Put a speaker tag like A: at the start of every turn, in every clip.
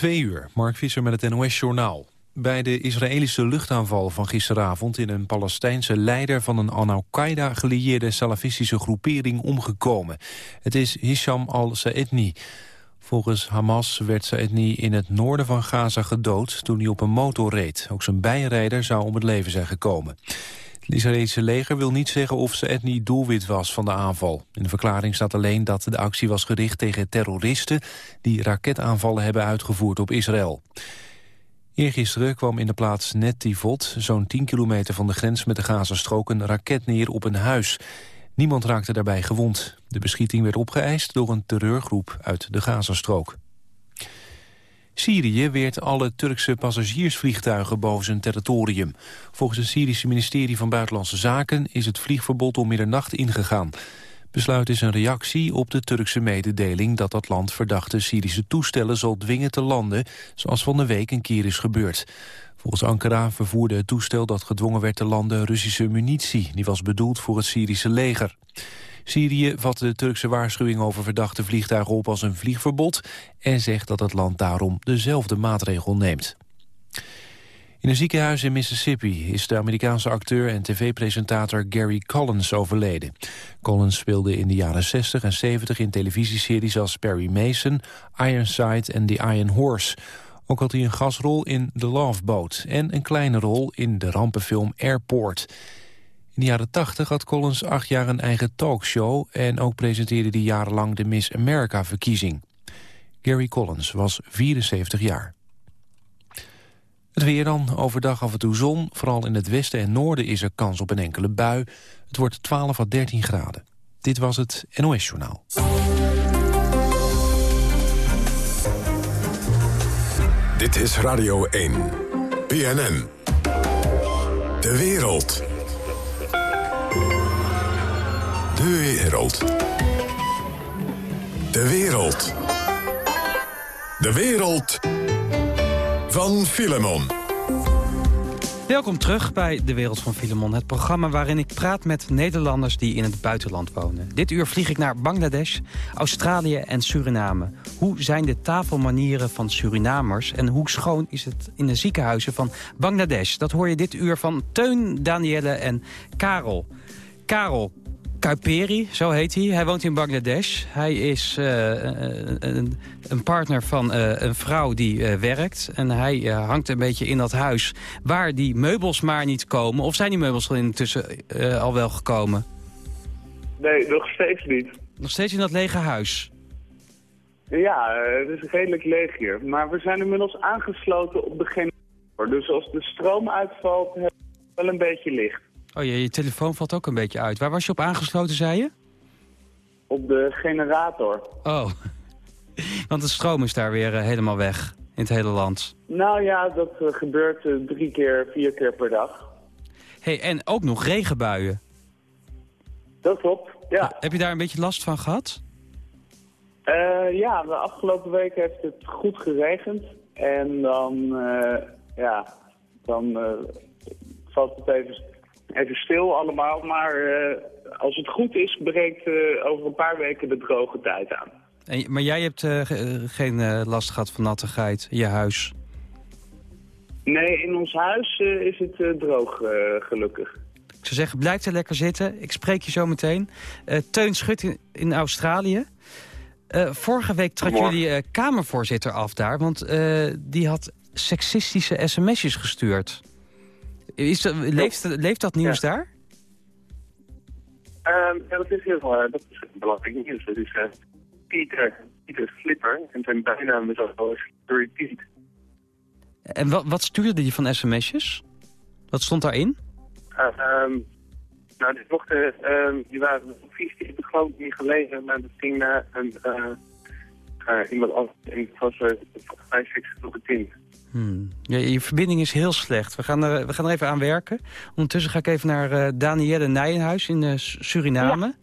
A: Twee uur, Mark Visser met het NOS-journaal. Bij de Israëlische luchtaanval van gisteravond in een Palestijnse leider van een Al-Qaeda gelieerde salafistische groepering omgekomen. Het is Hisham al-Saedni. Volgens Hamas werd Saedni in het noorden van Gaza gedood toen hij op een motor reed. Ook zijn bijrijder zou om het leven zijn gekomen. Het Israëlische leger wil niet zeggen of Saedni doelwit was van de aanval. In de verklaring staat alleen dat de actie was gericht tegen terroristen... die raketaanvallen hebben uitgevoerd op Israël. Eergisteren kwam in de plaats Netivot, zo'n 10 kilometer van de grens met de Gazastrook, een raket neer op een huis. Niemand raakte daarbij gewond. De beschieting werd opgeëist door een terreurgroep uit de Gazastrook. Syrië weert alle Turkse passagiersvliegtuigen boven zijn territorium. Volgens het Syrische ministerie van Buitenlandse Zaken is het vliegverbod om middernacht ingegaan. Besluit is een reactie op de Turkse mededeling dat dat land verdachte Syrische toestellen zal dwingen te landen, zoals van de week een keer is gebeurd. Volgens Ankara vervoerde het toestel dat gedwongen werd te landen Russische munitie, die was bedoeld voor het Syrische leger. Syrië vat de Turkse waarschuwing over verdachte vliegtuigen op als een vliegverbod... en zegt dat het land daarom dezelfde maatregel neemt. In een ziekenhuis in Mississippi is de Amerikaanse acteur en tv-presentator Gary Collins overleden. Collins speelde in de jaren 60 en 70 in televisieseries als Perry Mason, Ironside en The Iron Horse. Ook had hij een gasrol in The Love Boat en een kleine rol in de rampenfilm Airport. In de jaren 80 had Collins acht jaar een eigen talkshow... en ook presenteerde hij jarenlang de Miss America-verkiezing. Gary Collins was 74 jaar. Het weer dan, overdag af en toe zon. Vooral in het westen en noorden is er kans op een enkele bui. Het wordt 12 à 13 graden. Dit was het NOS Journaal.
B: Dit is Radio 1. BNN. De wereld. De wereld. De wereld. De wereld van Filemon.
C: Welkom terug bij De Wereld van Filemon. Het programma waarin ik praat met Nederlanders die in het buitenland wonen. Dit uur vlieg ik naar Bangladesh, Australië en Suriname. Hoe zijn de tafelmanieren van Surinamers... en hoe schoon is het in de ziekenhuizen van Bangladesh? Dat hoor je dit uur van Teun, Danielle en Karel. Karel, Kuiperi, zo heet hij. Hij woont in Bangladesh. Hij is uh, een, een, partner van uh, een vrouw die uh, werkt. En hij hangt een beetje in dat huis waar die meubels maar niet komen. Of zijn die meubels al intussen al wel gekomen?
D: Nee, nog steeds niet.
C: Nog steeds in dat lege huis?
D: Ja, het is redelijk leeg hier. Maar we zijn inmiddels aangesloten op de generator. Dus als de stroom uitvalt, hebben we wel een beetje licht.
C: Oh ja, je telefoon valt ook een beetje uit. Waar was je op aangesloten, zei je?
D: Op de generator.
C: Oh, want de stroom is daar weer uh, helemaal weg in het hele land.
D: Nou ja, dat uh, gebeurt uh, drie keer, vier keer per dag.
C: hey, en ook nog regenbuien.
D: Dat klopt, ja.
C: Heb je daar een beetje last van gehad?
D: ja, de afgelopen week heeft het goed geregend. En dan, ja, dan valt het even even stil allemaal. Maar uh, als het goed is, breekt uh, over een paar weken de droge tijd aan.
C: En, maar jij hebt uh, geen last gehad van nattigheid in je huis?
D: Nee, in ons huis is het droog, gelukkig.
C: Ik zou zeggen, blijf er lekker zitten. Ik spreek je zo meteen. Teun Schut in, in Australië. vorige week trad jullie Kamervoorzitter af daar, want die had seksistische sms'jes gestuurd. Is leeft, leeft dat nieuws daar?
D: Um, ja, dat is heel veel. Dat is belangrijk nieuws. Dat is uh, Pieter, Pieter Slipper. En zijn bijnaam is al Repeat.
C: En wat, wat stuurde die van sms'jes? Wat stond daarin?
D: Uh, um, nou, die mochten, um, die waren vies, die heb ik geloof ik niet gelezen, maar dat ging naar een, uh, iemand anders. En het was uh, 5, 6 op het 10.
C: Hmm. Ja, je verbinding is heel slecht. We gaan, er, we gaan er even aan werken. Ondertussen ga ik even naar uh, Danielle Nijenhuis in uh, Suriname.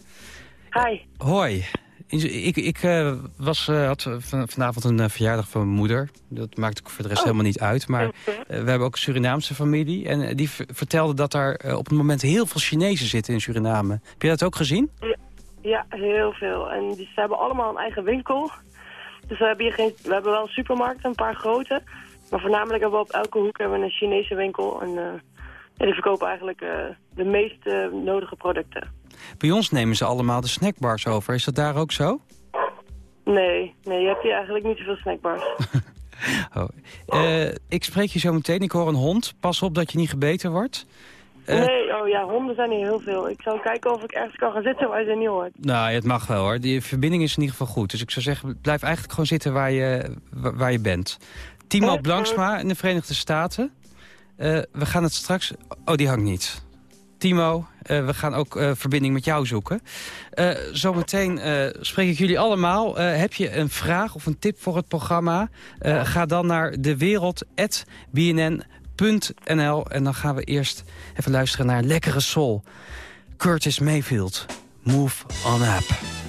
E: Ja. Hi.
C: Hoi. Ik, ik uh, was, had vanavond een verjaardag van mijn moeder. Dat maakt voor de rest oh. helemaal niet uit. Maar we hebben ook een Surinaamse familie. En die vertelde dat daar op het moment heel veel Chinezen zitten in Suriname. Heb je dat ook gezien?
E: Ja, ja heel veel. En die, ze hebben allemaal een eigen winkel. Dus we hebben hier geen, we hebben wel supermarkten, een paar grote. Maar voornamelijk hebben we op elke hoek hebben we een Chinese winkel. En uh, die verkopen eigenlijk uh, de meest nodige producten.
F: Bij ons nemen ze allemaal de snackbars over. Is dat daar ook zo?
E: Nee, nee je hebt hier eigenlijk niet zoveel snackbars.
F: oh. ik spreek je zo meteen. Ik hoor een hond. Pas op dat je niet gebeten wordt.
E: nee, oh ja, honden zijn hier heel veel. Ik zal kijken of ik ergens kan gaan zitten waar je ze niet hoort.
F: Nou, het mag wel hoor. Die verbinding is in ieder geval goed. Dus ik zou zeggen, blijf eigenlijk gewoon zitten waar je, waar je bent. Timo Blanksma in de Verenigde Staten. Uh, we gaan het straks... Oh, die hangt niet. Timo, uh, we gaan ook uh, verbinding met jou zoeken. zometeen spreek ik jullie allemaal. heb je een vraag of een tip voor het programma? ga dan naar dewereld.bnn.nl en dan gaan we eerst even luisteren naar Lekkere Soul. Curtis Mayfield, Move On Up.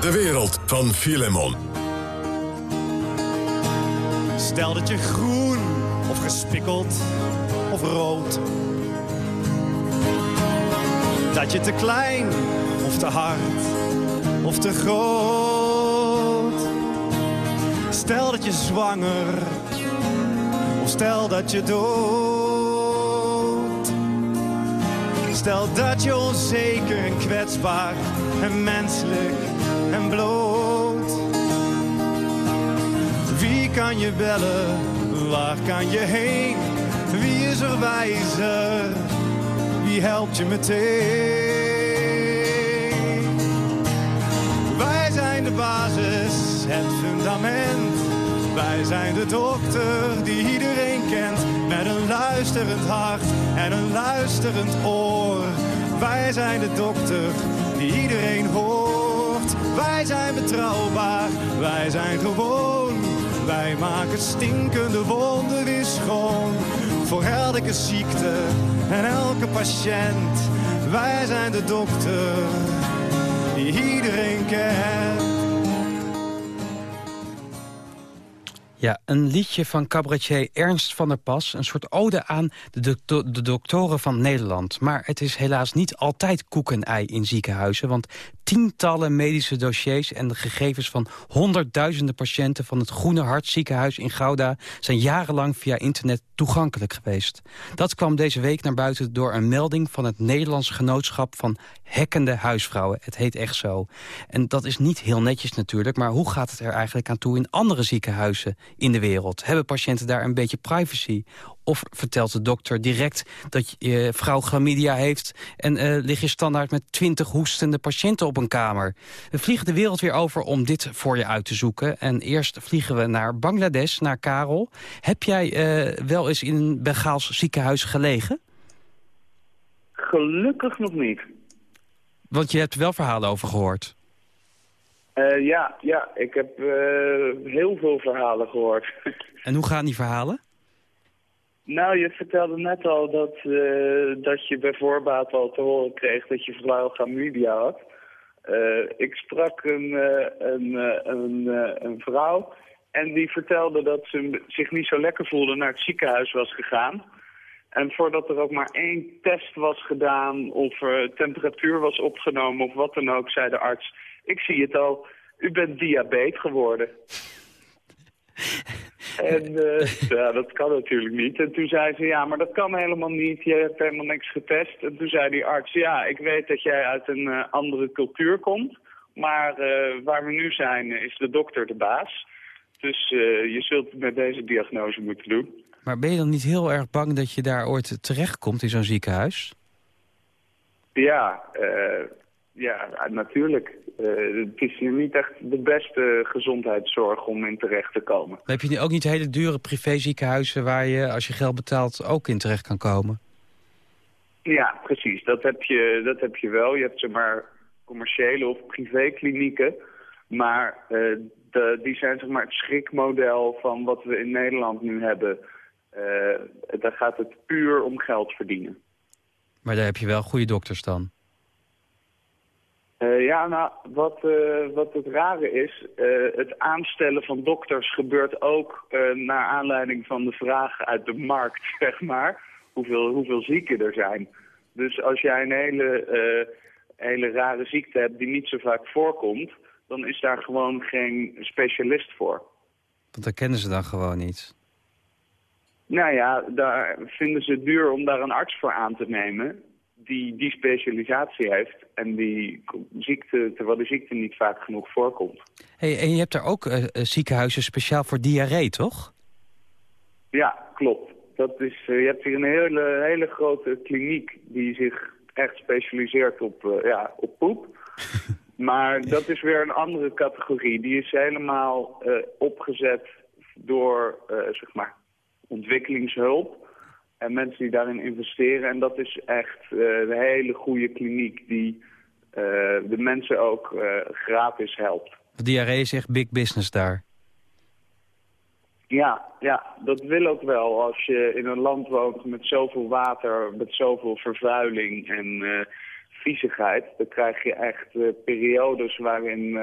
B: De wereld van Filemon.
G: Stel dat je groen of gespikkeld of rood. Dat je te klein of te hard of te groot. Stel dat je zwanger of stel dat je dood. Stel dat je onzeker en kwetsbaar en menselijk en bloot. Wie kan je bellen? Waar kan je heen? Wie is er wijzer? Wie helpt je meteen? Wij zijn de basis, het fundament. Wij zijn de dokter die iedereen kent. Met een luisterend hart en een luisterend oor. Wij zijn de dokter die iedereen hoort. Wij zijn betrouwbaar, wij zijn gewoon. Wij maken stinkende wonden weer schoon. Voor elke ziekte en elke patiënt. Wij zijn de dokter die iedereen kent.
C: Ja, een liedje van cabaretier Ernst van der Pas. Een soort ode aan de, de doktoren van Nederland. Maar het is helaas niet altijd koek en ei in ziekenhuizen. Want tientallen medische dossiers en de gegevens van honderdduizenden patiënten... van het Groene Hart ziekenhuis in Gouda... zijn jarenlang via internet toegankelijk geweest. Dat kwam deze week naar buiten door een melding... van het Nederlands Genootschap van Hekkende Huisvrouwen. Het heet echt zo. En dat is niet heel netjes natuurlijk... maar hoe gaat het er eigenlijk aan toe in andere ziekenhuizen in de wereld? Hebben patiënten daar een beetje privacy? Of vertelt de dokter direct dat je vrouw chlamydia heeft... en eh, lig je standaard met twintig hoestende patiënten op een kamer? We vliegen de wereld weer over om dit voor je uit te zoeken. En eerst vliegen we naar Bangladesh, naar Karel. Heb jij eh, wel eens in een Bengaals ziekenhuis gelegen?
D: Gelukkig nog niet.
C: Want je hebt wel verhalen over gehoord.
D: Eh, ja, ja, ik heb eh, heel veel verhalen gehoord.
C: En hoe gaan die verhalen?
D: nou, je vertelde net al dat, eh, dat je bij voorbaat al te horen kreeg dat je vrouw chlamydia had. Ik sprak een, een, een, een vrouw en die vertelde dat ze zich niet zo lekker voelde naar het ziekenhuis was gegaan. En voordat er ook maar één test was gedaan of er temperatuur was opgenomen of wat dan ook, zei de arts, ik zie het al, u bent diabetes geworden. En eh, ja, dat kan natuurlijk niet. En toen zei ze, ja, maar dat kan helemaal niet. Je hebt helemaal niks getest. En toen zei die arts, ja, ik weet dat jij uit een eh, andere cultuur komt. Maar eh, waar we nu zijn, is de dokter de baas. Dus eh, je zult het met deze diagnose moeten doen.
C: Maar ben je dan niet heel erg bang dat je daar ooit terechtkomt in zo'n ziekenhuis?
D: Ja, eh, ja natuurlijk. Eh, het is hier niet echt de beste gezondheidszorg om in terecht te komen.
C: Heb je ook niet hele dure privéziekenhuizen... waar je, als je geld betaalt, ook in terecht kan komen?
D: Ja, precies. Dat heb je, dat heb je wel. Je hebt zeg maar commerciële of privéklinieken. Maar eh, de, die zijn zeg maar het schrikmodel van wat we in Nederland nu hebben. Eh, daar gaat het puur om geld verdienen.
C: Maar daar heb je wel goede dokters dan.
D: Eh, ja, nou, wat, eh, wat het rare is, eh, het aanstellen van dokters gebeurt ook naar aanleiding van de vraag uit de markt, zeg maar, hoeveel, hoeveel zieken er zijn. Dus als jij een hele, hele rare ziekte hebt die niet zo vaak voorkomt, dan is daar gewoon geen specialist voor.
C: Want dat kennen ze dan gewoon niet.
D: Nou ja, daar vinden ze het duur om daar een arts voor aan te nemen die die specialisatie heeft en die ziekte, terwijl de ziekte niet vaak genoeg voorkomt.
C: Hey, en je hebt daar ook eh, eh, ziekenhuizen speciaal voor diarree, toch?
D: Ja, klopt. Dat is, eh, je hebt hier een hele, hele grote kliniek die zich echt specialiseert op, ja, op poep. maar dat is weer een andere categorie. Die is helemaal opgezet door zeg maar ontwikkelingshulp. En mensen die daarin investeren. En dat is echt eh, een hele goede kliniek die eh, de mensen ook eh, gratis helpt.
C: Diarree is echt big business daar.
D: Ja, ja, dat wil ook wel. Als je in een land woont met zoveel water, met zoveel vervuiling en viezigheid, dan krijg je echt eh, periodes waarin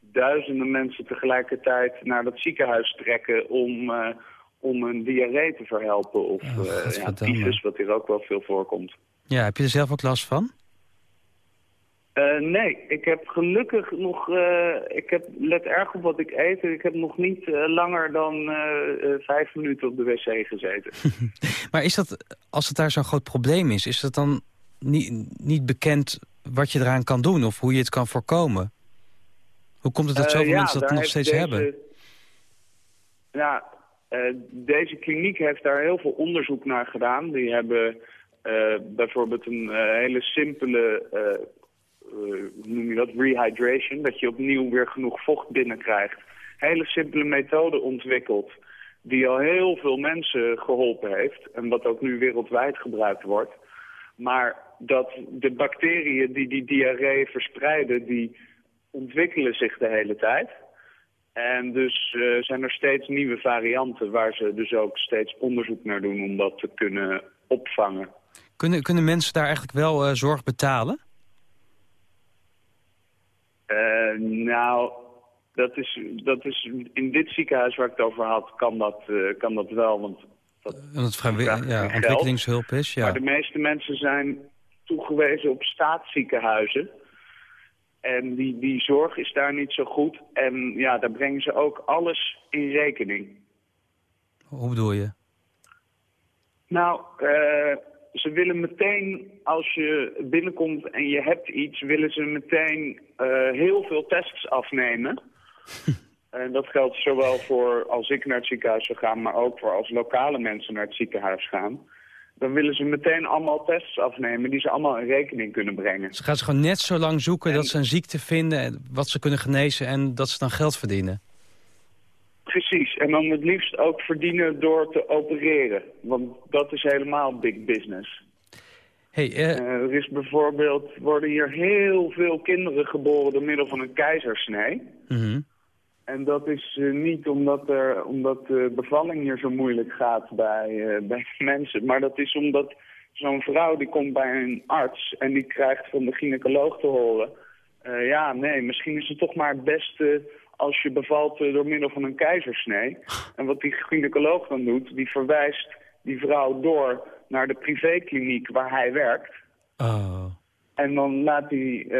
D: duizenden mensen tegelijkertijd naar dat ziekenhuis trekken om, om een diarree te verhelpen. Of
C: Oh,
D: eh, ja, tyfus, wat hier ook wel veel voorkomt.
C: Ja, heb je er zelf ook last van?
D: Eh, nee, ik heb gelukkig nog, eh, ik heb, let erg op wat ik eet. Ik heb nog niet eh, langer dan eh, eh, vijf minuten op de wc gezeten.
C: Maar is dat, als het daar zo'n groot probleem is... is het dan niet, niet bekend wat je eraan kan doen of hoe je het kan voorkomen? Hoe komt het dat
D: Eh,
C: zoveel
D: ja,
C: mensen dat nog steeds
D: deze-
C: hebben?
D: Ja, eh, deze kliniek heeft daar heel veel onderzoek naar gedaan. Die hebben eh, bijvoorbeeld een eh, hele simpele, eh, eh, hoe noem je dat, rehydration. Dat je opnieuw weer genoeg vocht binnenkrijgt. Hele simpele methode ontwikkeld die al heel veel mensen geholpen heeft. En wat ook nu wereldwijd gebruikt wordt. Maar dat de bacteriën die die diarree verspreiden, die ontwikkelen zich de hele tijd. En dus eh, zijn er steeds nieuwe varianten waar ze dus ook steeds onderzoek naar doen om dat te kunnen opvangen.
C: Kunnen, kunnen mensen daar eigenlijk wel eh, zorg betalen?
D: Eh, nou, dat is, dat is in dit ziekenhuis waar ik het over had, kan dat, kan dat wel. Want dat,
C: het ja, ontwikkelingshulp is, ja.
D: Maar de meeste mensen zijn toegewezen op staatsziekenhuizen. En die, die zorg is daar niet zo goed. En ja, daar brengen ze ook alles in rekening.
C: Hoe bedoel je?
D: Nou, eh, ze willen meteen, als je binnenkomt en je hebt iets, willen ze meteen eh, heel veel tests afnemen. En dat geldt zowel voor als ik naar het ziekenhuis zou gaan, maar ook voor als lokale mensen naar het ziekenhuis gaan. Dan willen ze meteen allemaal tests afnemen die ze allemaal in rekening kunnen brengen.
C: Ze gaan ze gewoon net zo lang zoeken
D: En-
C: dat ze een ziekte vinden... en wat ze kunnen genezen en dat ze dan geld verdienen.
D: Precies, en dan het liefst ook verdienen door te opereren. Want dat is helemaal big business.
C: Hey, eh,
D: Eh, er is bijvoorbeeld, worden hier heel veel kinderen geboren door middel van een keizersnee.
C: mhm.
D: En dat is eh, niet omdat, er, omdat de bevalling hier zo moeilijk gaat bij, eh, bij mensen. Maar dat is omdat zo'n vrouw die komt bij een arts en die krijgt van de gynaecoloog te horen... eh, ja, nee, misschien is het toch maar het beste als je bevalt door middel van een keizersnee. En wat die gynaecoloog dan doet, die verwijst die vrouw door naar de privékliniek waar hij werkt...
C: Oh.
D: En dan laat die,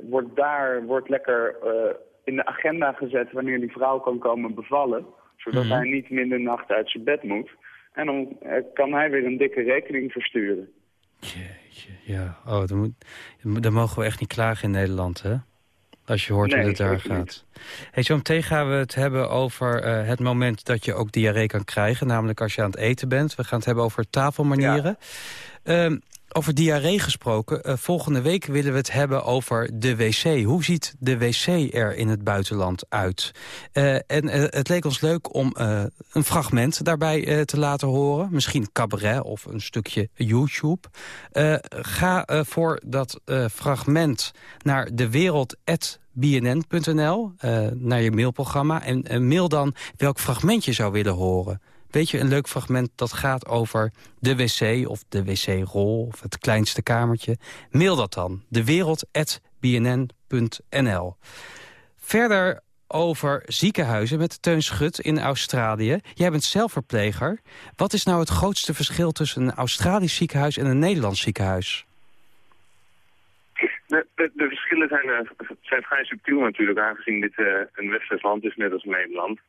D: wordt daar wordt lekker in de agenda gezet wanneer die vrouw kan komen bevallen. Zodat
C: Mhm.
D: hij niet de nacht uit zijn bed moet. En dan eh, kan hij weer een dikke rekening versturen.
C: Jeetje, ja. Oh, dan, moet, dan mogen we echt niet klagen in Nederland, hè? Als je hoort
D: Nee,
C: hoe het daar gaat. Hey, zo meteen gaan we het hebben over eh, het moment dat je ook diarree kan krijgen. Namelijk als je aan het eten bent. We gaan het hebben over tafelmanieren. Ehm, over diarree gesproken. eh, volgende week willen we het hebben over de wc. Hoe ziet de wc er in het buitenland uit? Eh, en eh, het leek ons leuk om een fragment daarbij te laten horen. Misschien cabaret of een stukje YouTube. Ga voor dat fragment naar eh naar je mailprogramma. En mail dan welk fragment je zou willen horen. Weet je, een leuk fragment dat gaat over de wc of de wc-rol of het kleinste kamertje. Mail dat dan, dewereld.bnn.nl. Verder over ziekenhuizen met Teun Schut in Australië. Jij bent zelf verpleger. Wat is nou het grootste verschil tussen een Australisch ziekenhuis en een Nederlands ziekenhuis?
H: De, de, de verschillen zijn, eh, zijn vrij subtiel natuurlijk, aangezien dit eh, een westers land is, net als Nederland.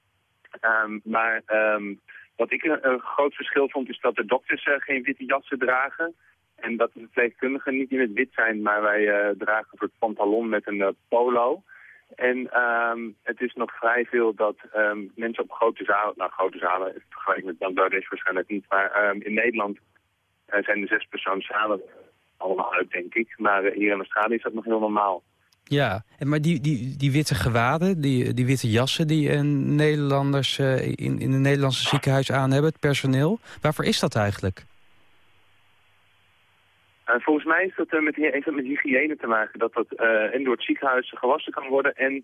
H: Ehm, maar ehm, wat ik een, groot verschil vond, is dat de dokters eh, geen witte jassen dragen. En dat de verpleegkundigen niet in het wit zijn, maar wij eh, dragen een soort pantalon met een eh, polo. En ehm, het is nog vrij veel dat ehm, mensen op grote zalen, nou grote zalen, vergelijk met Bangladesh waarschijnlijk niet, maar ehm, in Nederland zijn de zespersoonszalen allemaal uit, denk ik. Maar hier in Australië is dat nog heel normaal.
C: Ja, en maar die, die, die witte gewaden, die, die witte jassen die Nederlanders eh, in, in een Nederlandse ziekenhuis aan hebben, het personeel, waarvoor is dat eigenlijk?
H: Eh, volgens mij is dat, eh, met, heeft dat met hygiëne te maken. Dat dat eh, en door het ziekenhuis gewassen kan worden. En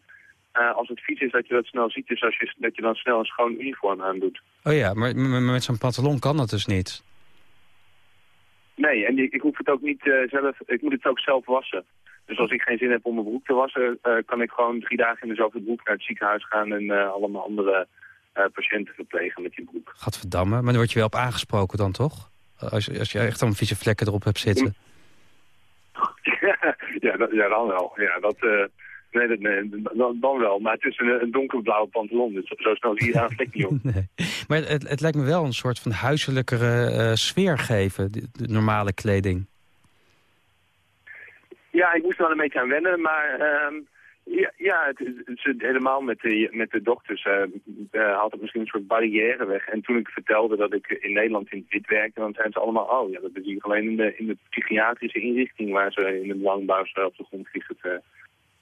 H: eh, als het vies is, dat je dat snel ziet. Dus als je, dat je dan snel een schoon uniform aandoet.
C: Oh ja, maar, maar met zo'n pantalon kan dat dus niet.
H: Nee, en ik, ik hoef het ook niet eh, zelf... Ik moet het ook zelf wassen. Dus als ik geen zin heb om mijn broek te wassen... eh, kan ik gewoon drie dagen in dezelfde broek naar het ziekenhuis gaan... en eh, allemaal andere eh, patiënten verplegen met die broek.
C: Gadverdamme, maar dan word je wel op aangesproken dan toch? Als, als je echt allemaal vieze vlekken erop hebt zitten.
H: ja, dat, ja, dan wel. Ja, dat, nee, dat, nee dan, dan wel. Maar het is een, een donkerblauwe pantalon, dus zo snel zie je daar een vlek niet op.
C: Nee. Maar het, het lijkt me wel een soort van huiselijkere eh, sfeer geven, de, de normale kleding.
H: Ja, ik moest er wel een beetje aan wennen, maar ehm, Ja, ja het, helemaal met de, met de dokters eh eh, had het misschien een soort barrière weg. En toen ik vertelde dat ik in Nederland in dit werkte, dan zeiden ze allemaal, oh ja, dat is hier alleen in de, in de psychiatrische inrichting waar ze in de langbouw op de grond vliegen te,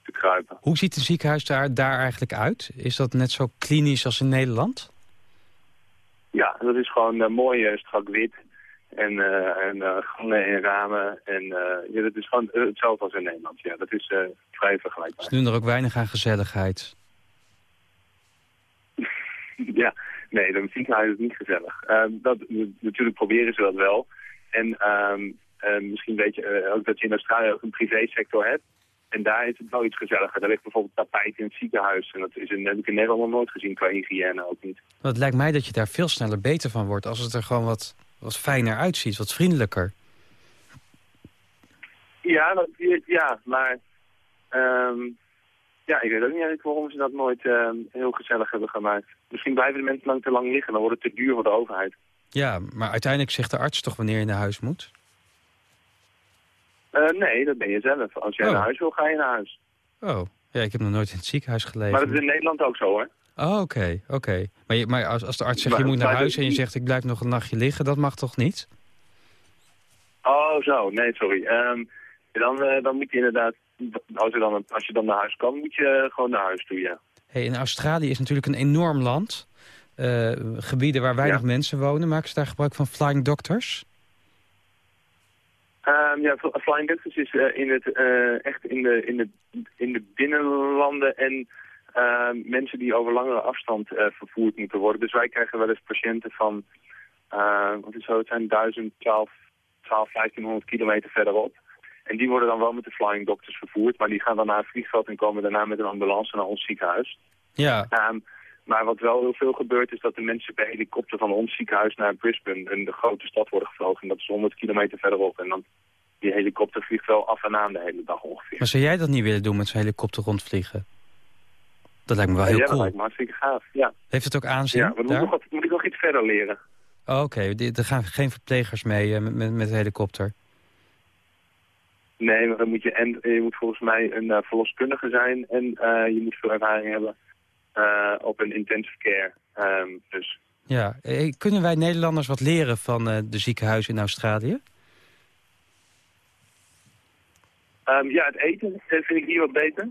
H: te kruipen.
C: Hoe ziet het ziekenhuis daar, daar eigenlijk uit? Is dat net zo klinisch als in Nederland?
H: Ja, dat is gewoon eh, mooi eh, strak wit. En, eh, en eh, gangen en ramen. En ja, dat is gewoon hetzelfde als in Nederland. Ja, dat is vrij vergelijkbaar.
C: Ze doen er ook weinig aan gezelligheid.
H: ja, nee, de ziekenhuis is niet gezellig. Ehm, dat, natuurlijk proberen ze dat wel. En ehm, eh, misschien weet je ook dat je in Australië ook een privésector hebt. En daar is het wel iets gezelliger. Daar ligt bijvoorbeeld tapijt in het ziekenhuis. En dat is in, heb ik in Nederland nog nooit gezien qua hygiëne ook niet.
C: Het lijkt mij dat je daar veel sneller beter van wordt... als het er gewoon wat, wat fijner uitziet, wat vriendelijker.
H: Ja, dat, ja maar ehm, ja, ik weet ook niet eigenlijk waarom ze dat nooit ehm, heel gezellig hebben gemaakt. Misschien blijven de mensen lang te lang liggen, dan wordt het te duur voor de overheid.
C: Ja, maar uiteindelijk zegt de arts toch wanneer je naar huis moet?
H: Eh, nee, dat ben je zelf. Als jij
C: Oh.
H: naar huis wil, ga je naar huis.
C: Oh, ja, ik heb nog nooit in het ziekenhuis gelegen.
H: Maar dat is in Nederland ook zo, hoor.
C: Oh, oké, oké. Maar, je- maar als, als de arts zegt,
H: Maar-
C: je moet naar huis... en je zegt, ik blijf nog een nachtje liggen, dat mag toch niet?
H: Oh, zo. Nee, sorry. Ehm, dan, eh, dan moet je inderdaad, als je, dan, als je dan naar huis kan, moet je gewoon naar huis toe, ja.
C: Hey, in Australië is natuurlijk een enorm land. Eh, gebieden waar weinig
H: Ja.
C: mensen wonen. Maken ze daar gebruik van flying doctors?
H: Ehm, ja, Fl- Flying Doctors is eh, in het, echt in de, in, de, in de binnenlanden en mensen die over langere afstand eh, vervoerd moeten worden. Dus wij krijgen wel eens patiënten van, eh, wat is zo, het zijn 1000, 12, 12, 1500 kilometer verderop. En die worden dan wel met de Flying Doctors vervoerd, maar die gaan dan naar het vliegveld en komen daarna met een ambulance naar ons ziekenhuis.
C: Ja,
H: Ehm, maar wat wel heel veel gebeurt is dat de mensen per helikopter van ons ziekenhuis naar Brisbane, een de grote stad, worden gevlogen. En dat is 100 kilometer verderop. En dan die helikopter vliegt wel af en aan de hele dag ongeveer.
C: maar zou jij dat niet willen doen met zo'n helikopter rondvliegen? Dat lijkt me wel
H: ja,
C: heel
H: dat
C: cool.
H: lijkt me hartstikke gaaf. Ja,
C: Heeft het ook aanzien
H: ja maar dan moet, ik
C: daar?
H: nog moet ik nog iets verder leren.
C: Oh, Oké, di- er gaan geen verplegers mee eh, met, met, de helikopter.
H: Nee, maar dan moet je, en, je moet volgens mij een eh, verloskundige zijn en eh, je moet veel ervaring hebben op een intensive care. Ehm, dus
C: Ja, kunnen wij Nederlanders wat leren van de ziekenhuizen in Australië?
H: Ehm, ja, het eten vind ik hier wat beter.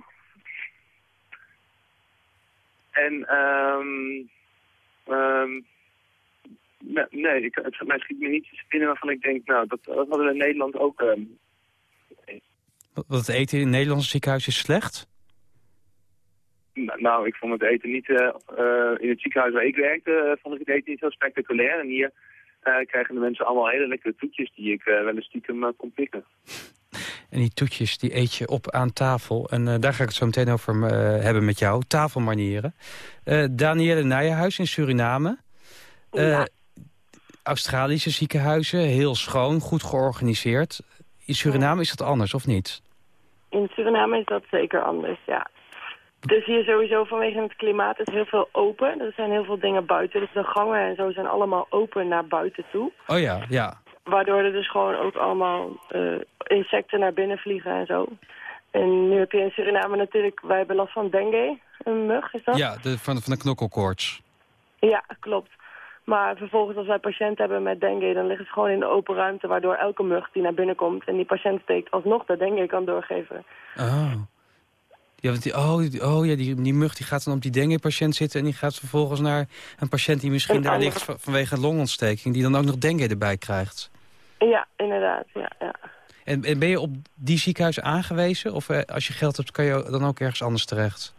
H: En ehm ehm, nee, nee ik, het, mij schiet me niet iets binnen waarvan ik denk, nou, dat, dat hadden we in Nederland ook. ehm,
C: Want het eten in het Nederlandse ziekenhuis is slecht?
H: nou, nou, ik vond het eten niet, eh, eh, in het ziekenhuis waar ik werkte, eh, vond ik het eten niet heel spectaculair. En hier krijgen de mensen allemaal hele lekkere toetjes die ik wel eens stiekem kon pikken.
C: En die toetjes, die eet je op aan tafel. En eh, daar ga ik het zo meteen over eh, hebben met jou. Tafelmanieren. Eh Danielle Nijenhuis in Suriname. Eh, Australische ziekenhuizen, heel schoon, goed georganiseerd. In Suriname is dat anders, of niet?
E: In Suriname is dat zeker anders, ja. Dus hier sowieso vanwege het klimaat is heel veel open. Er zijn heel veel dingen buiten. Dus de gangen en zo zijn allemaal open naar buiten toe.
C: Oh ja, ja.
E: Waardoor er dus gewoon ook allemaal eh, insecten naar binnen vliegen en zo. En nu heb je in Suriname natuurlijk, wij hebben last van dengue, een mug is dat?
C: Ja, de, van, van de knokkelkoorts.
E: Ja, klopt. Maar vervolgens als wij patiënten hebben met dengue, dan liggen ze gewoon in de open ruimte, waardoor elke mug die naar binnen komt en die patiënt steekt alsnog de dengue kan doorgeven.
C: Oh. Ja, want die, oh, die- oh ja, die, die mug die gaat dan op die dengue-patiënt zitten... en die gaat vervolgens naar een patiënt die misschien daar
E: andere-
C: ligt... van- vanwege een longontsteking... die dan ook nog dengue erbij krijgt.
E: Ja, inderdaad, ja, ja.
C: En, en ben je op die ziekenhuis aangewezen? Of eh, als je geld hebt, kan je dan ook ergens anders terecht?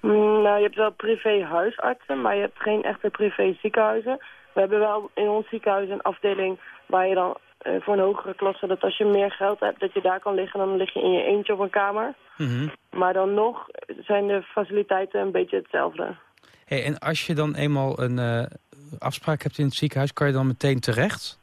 E: Mm, Nou, je hebt wel privé huisartsen, maar je hebt geen echte privé ziekenhuizen. We hebben wel in ons ziekenhuis een afdeling waar je dan voor een hogere klasse... dat als je meer geld hebt, dat je daar kan liggen. Dan lig je in je eentje op een kamer.
C: Mhm.
E: Maar dan nog zijn de faciliteiten een beetje hetzelfde.
C: Hey, en als je dan eenmaal een eh, afspraak hebt in het ziekenhuis... kan je dan meteen terecht?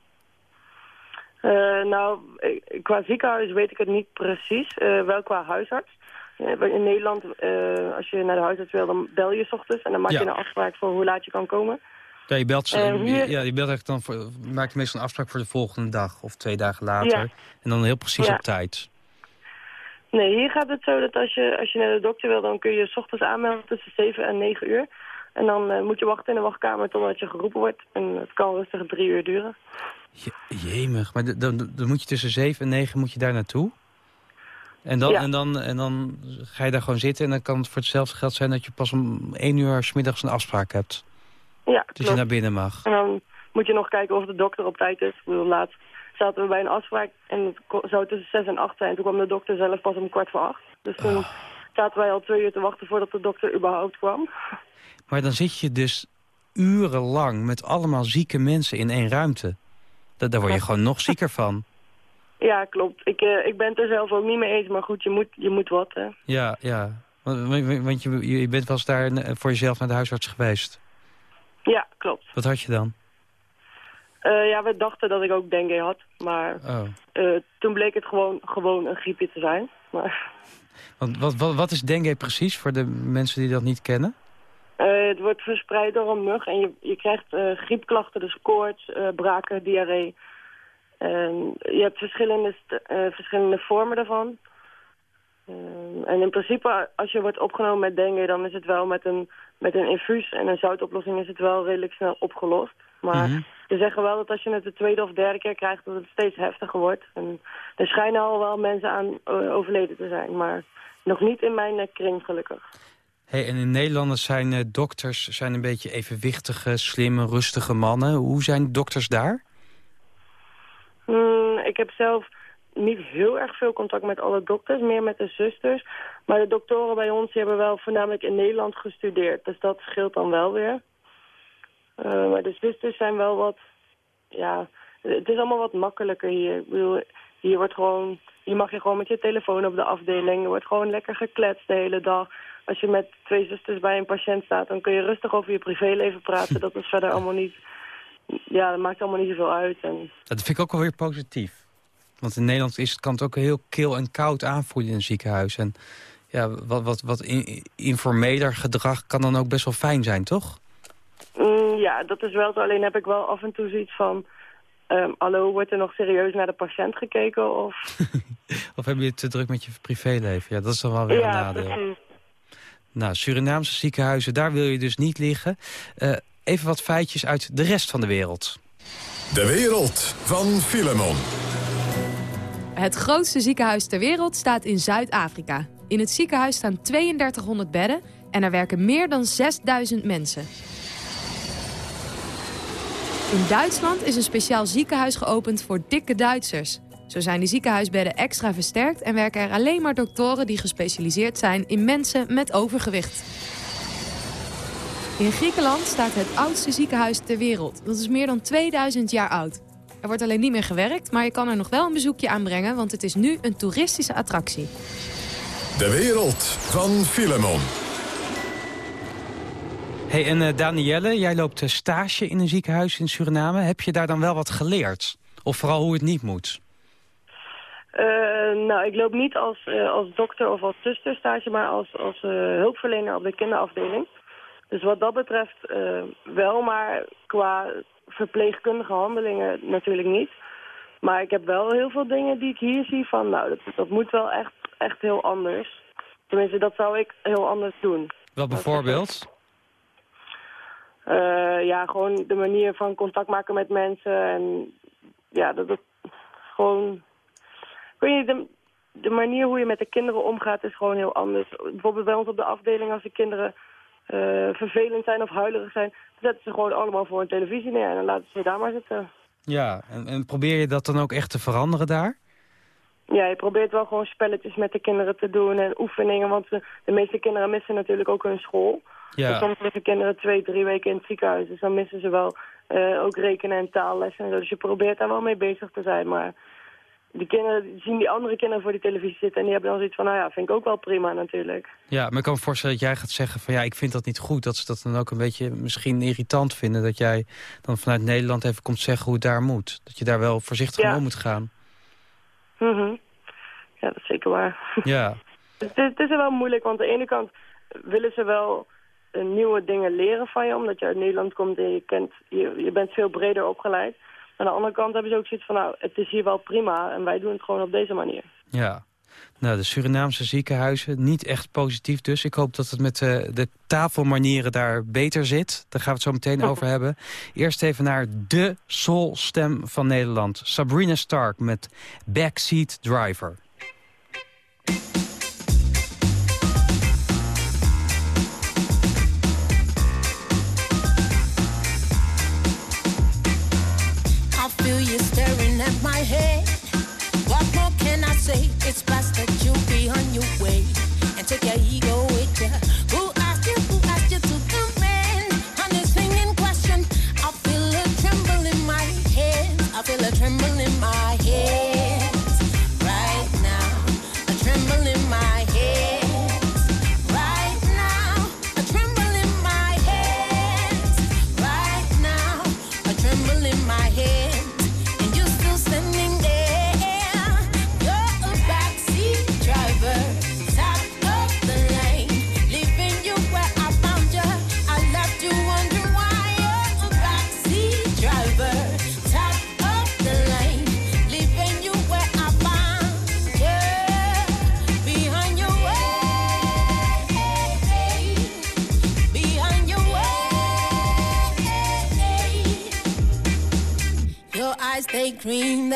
E: Eh, nou, eh, qua ziekenhuis weet ik het niet precies. eh, wel qua huisarts. Eh, in Nederland, eh, als je naar de huisarts wil, dan bel je 's ochtends. En dan maak
C: Ja.
E: je een afspraak voor hoe laat je kan komen.
C: Ja, je belt, ze-
E: hier-
C: ja, je belt eigenlijk dan voor, maakt meestal een afspraak voor de volgende dag... of twee dagen later.
E: Ja.
C: En dan heel precies
E: Ja.
C: op tijd.
E: Nee, hier gaat het zo dat als je, als je naar de dokter wil, dan kun je s ochtends aanmelden tussen 7 en 9 uur. En dan eh, moet je wachten in de wachtkamer totdat je geroepen wordt. En het kan rustig drie uur duren.
C: Je, jemig, maar dan, dan moet je tussen 7 en 9 moet je daar naartoe? En dan,
E: Ja.
C: en, dan, en dan ga je daar gewoon zitten en dan kan het voor hetzelfde geld zijn dat je pas om 1 uur 's middags een afspraak hebt.
E: Ja,
C: Dus je naar binnen mag.
E: En dan moet je nog kijken of de dokter op tijd is. Ik bedoel, laatst zaten we bij een afspraak en het zou tussen 6 en 8 zijn. Toen kwam de dokter zelf pas om kwart voor acht. Dus toen
C: Ah.
E: zaten wij al twee uur te wachten voordat de dokter überhaupt kwam.
C: Maar dan zit je dus urenlang met allemaal zieke mensen in één ruimte. Da- daar word je gewoon nog zieker van.
E: Ja, klopt. Ik, eh, ik ben het er zelf ook niet mee eens, maar goed, je moet, je moet wat. Hè.
C: Ja, ja. Want, want- want je, je bent wel eens daar eh, voor jezelf naar de huisarts geweest.
E: Ja, klopt.
C: Wat had je dan?
E: Eh, ja, we dachten dat ik ook dengue had, maar
C: Oh.
E: eh, toen bleek het gewoon, gewoon een griepje te zijn. Maar,
C: Want wat, wat, wat is dengue precies voor de mensen die dat niet kennen?
E: eh, het wordt verspreid door een mug en je, je krijgt griepklachten, dus koorts, braken, diarree. Je hebt verschillende, verschillende vormen daarvan. Ehm, en in principe, als je wordt opgenomen met dengue, dan is het wel met een, met een infuus en een zoutoplossing is het wel redelijk snel opgelost. Maar
C: Mhm.
E: ze zeggen wel dat als je het de tweede of derde keer krijgt, dat het steeds heftiger wordt. En er schijnen al wel mensen aan eh, overleden te zijn, maar nog niet in mijn eh, kring gelukkig.
C: Hey, en in Nederland zijn eh, dokters zijn een beetje evenwichtige, slimme, rustige mannen. Hoe zijn dokters daar?
E: Hmm, ik heb zelf niet heel erg veel contact met alle dokters, meer met de zusters. Maar de doktoren bij ons die hebben wel voornamelijk in Nederland gestudeerd. Dus dat scheelt dan wel weer. Eh, maar de zusters zijn wel wat... Ja, het is allemaal wat makkelijker hier. Ik bedoel, hier wordt gewoon... Hier mag je gewoon met je telefoon op de afdeling. Er wordt gewoon lekker gekletst de hele dag. Als je met twee zusters bij een patiënt staat... dan kun je rustig over je privéleven praten. Dat is verder allemaal niet... Ja, dat maakt allemaal niet zoveel uit. En
C: Dat vind ik ook wel weer positief. Want in Nederland is, kan het ook heel kil en koud aanvoelen in een ziekenhuis. En ja, wat, wat, wat in- informeler gedrag kan dan ook best wel fijn zijn, toch?
E: Mm, ja, dat is wel zo. Alleen heb ik wel af en toe zoiets van... ehm, hallo, wordt er nog serieus naar de patiënt gekeken? Of...
C: Of heb je te druk met je privéleven? Ja, dat is dan wel weer een nadeel.
E: precies.
C: Nou, Surinaamse ziekenhuizen, daar wil je dus niet liggen. Eh, even wat feitjes uit de rest van de wereld.
B: De wereld van Filemon.
I: Het grootste ziekenhuis ter wereld staat in Zuid-Afrika. In het ziekenhuis staan 3200 bedden en er werken meer dan 6000 mensen. In Duitsland is een speciaal ziekenhuis geopend voor dikke Duitsers. Zo zijn de ziekenhuisbedden extra versterkt en werken er alleen maar doktoren die gespecialiseerd zijn in mensen met overgewicht. In Griekenland staat het oudste ziekenhuis ter wereld. Dat is meer dan 2000 jaar oud. Er wordt alleen niet meer gewerkt, maar je kan er nog wel een bezoekje aanbrengen, want het is nu een toeristische attractie.
B: De wereld van Filemon.
C: Hey, en eh, Danielle, jij loopt eh, stage in een ziekenhuis in Suriname. Heb je daar dan wel wat geleerd? Of vooral hoe het niet moet?
E: Eh, nou, ik loop niet als, eh, als dokter of als zuster stage, maar als, als eh, hulpverlener op de kinderafdeling. Dus wat dat betreft eh, wel, maar qua verpleegkundige handelingen natuurlijk niet. Maar ik heb wel heel veel dingen die ik hier zie van, nou, dat, dat moet wel echt, echt heel anders. Tenminste, dat zou ik heel anders doen.
C: Wel bijvoorbeeld?
E: Eh, ja, gewoon de manier van contact maken met mensen. En ja, dat het gewoon... Weet niet, de, de manier hoe je met de kinderen omgaat is gewoon heel anders. Bijvoorbeeld bij ons op de afdeling, als de kinderen eh, vervelend zijn of huilerig zijn... zetten ze gewoon allemaal voor een televisie neer en dan laten ze daar maar zitten.
C: Ja, en, en probeer je dat dan ook echt te veranderen daar?
E: Ja, je probeert wel gewoon spelletjes met de kinderen te doen en oefeningen. Want de, meeste kinderen missen natuurlijk ook hun school. Dus
C: Ja,
E: soms liggen kinderen twee, drie weken in het ziekenhuis. Dus dan missen ze wel eh, ook rekenen en taallessen. En zo. Dus je probeert daar wel mee bezig te zijn. Maar die kinderen zien die andere kinderen voor die televisie zitten. En die hebben dan zoiets van, nou ja, vind ik ook wel prima natuurlijk.
C: ja, maar ik kan me voorstellen dat jij gaat zeggen van ja, ik vind dat niet goed. Dat ze dat dan ook een beetje misschien irritant vinden. Dat jij dan vanuit Nederland even komt zeggen hoe het daar moet. Dat je daar wel voorzichtig
E: Ja.
C: mee om moet gaan.
E: Mhm. Ja, dat is zeker waar.
C: Ja,
E: Het is, het is wel moeilijk, want aan de ene kant willen ze wel eh, nieuwe dingen leren van je, omdat je uit Nederland komt en je, kent, je, je bent veel breder opgeleid. Aan de andere kant hebben ze ook zoiets van, nou, het is hier wel prima en wij doen het gewoon op deze manier.
C: ja. Nou, de Surinaamse ziekenhuizen, niet echt positief dus. Ik hoop dat het met uh, de tafelmanieren daar beter zit. Daar gaan we het zo meteen over hebben. Eerst even naar de soulstem van Nederland. Sabrina Stark met Backseat Driver.
J: pasadas.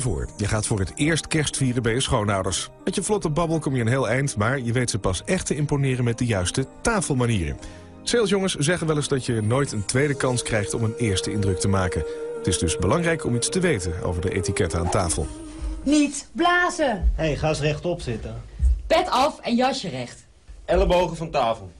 K: je voor, je gaat voor het eerst kerst vieren bij je schoonouders. Met je vlotte babbel kom je een heel eind, maar je weet ze pas echt te imponeren met de juiste tafelmanieren. Salesjongens zeggen wel eens dat je nooit een tweede kans krijgt om een eerste indruk te maken. Het is dus belangrijk om iets te weten over de etiketten aan tafel.
L: Niet blazen.
M: Hé, hey, ga eens rechtop zitten.
L: Pet af en jasje recht.
M: Ellebogen van tafel.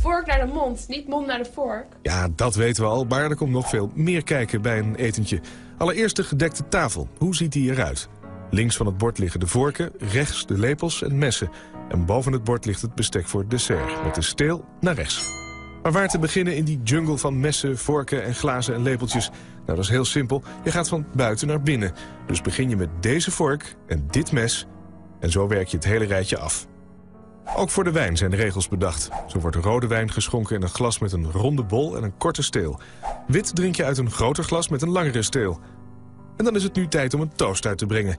N: Vork naar de mond, niet mond naar de vork.
K: Ja, dat weten we al, maar er komt nog veel meer kijken bij een etentje. Allereerst de gedekte tafel. Hoe ziet die eruit? Links van het bord liggen de vorken, rechts de lepels en messen. En boven het bord ligt het bestek voor dessert, met de steel naar rechts. Maar waar te beginnen in die jungle van messen, vorken en glazen en lepeltjes? Nou, dat is heel simpel. Je gaat van buiten naar binnen. Dus begin je met deze vork en dit mes... en zo werk je het hele rijtje af. Ook voor de wijn zijn regels bedacht. Zo wordt rode wijn geschonken in een glas met een ronde bol en een korte steel. Wit drink je uit een groter glas met een langere steel. En dan is het nu tijd om een toast uit te brengen.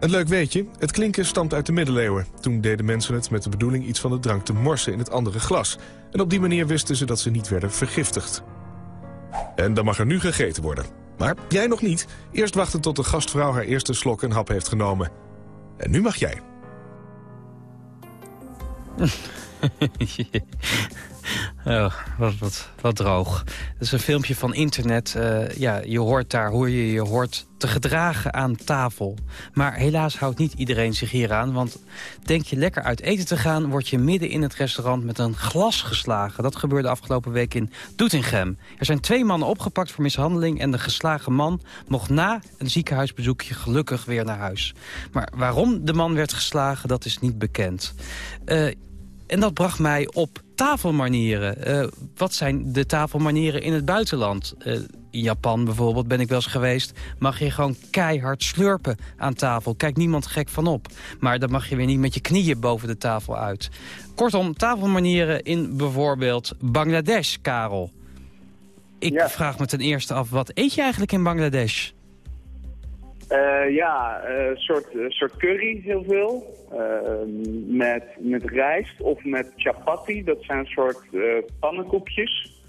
K: Een leuk weetje, het klinken stamt uit de middeleeuwen. Toen deden mensen het met de bedoeling iets van de drank te morsen in het andere glas. En op die manier wisten ze dat ze niet werden vergiftigd. En dan mag er nu gegeten worden. Maar jij nog niet. Eerst wachten tot de gastvrouw haar eerste slok en hap heeft genomen. En nu mag jij. 嗯，嘿嘿，谢谢。
C: Oh, wat, wat, droog. Dat is een filmpje van internet. Eh, ja, je hoort daar hoe je je hoort te gedragen aan tafel. Maar helaas houdt niet iedereen zich hier aan. Want denk je lekker uit eten te gaan... word je midden in het restaurant met een glas geslagen. Dat gebeurde afgelopen week in Doetinchem. Er zijn twee mannen opgepakt voor mishandeling... en de geslagen man mocht na een ziekenhuisbezoekje gelukkig weer naar huis. Maar waarom de man werd geslagen, dat is niet bekend. Uh, en dat bracht mij op tafelmanieren. Uh, wat zijn de tafelmanieren in het buitenland? Uh, in Japan bijvoorbeeld ben ik wel eens geweest... mag je gewoon keihard slurpen aan tafel. Kijkt niemand gek van op. Maar dan mag je weer niet met je knieën boven de tafel uit. Kortom, tafelmanieren in bijvoorbeeld Bangladesh, Karel. Ik ja. vraag me ten eerste af, wat eet je eigenlijk in Bangladesh?
D: Uh, ja, een soort, soort curry heel veel. met, met rijst of met chapati. Dat zijn soort pannenkoekjes.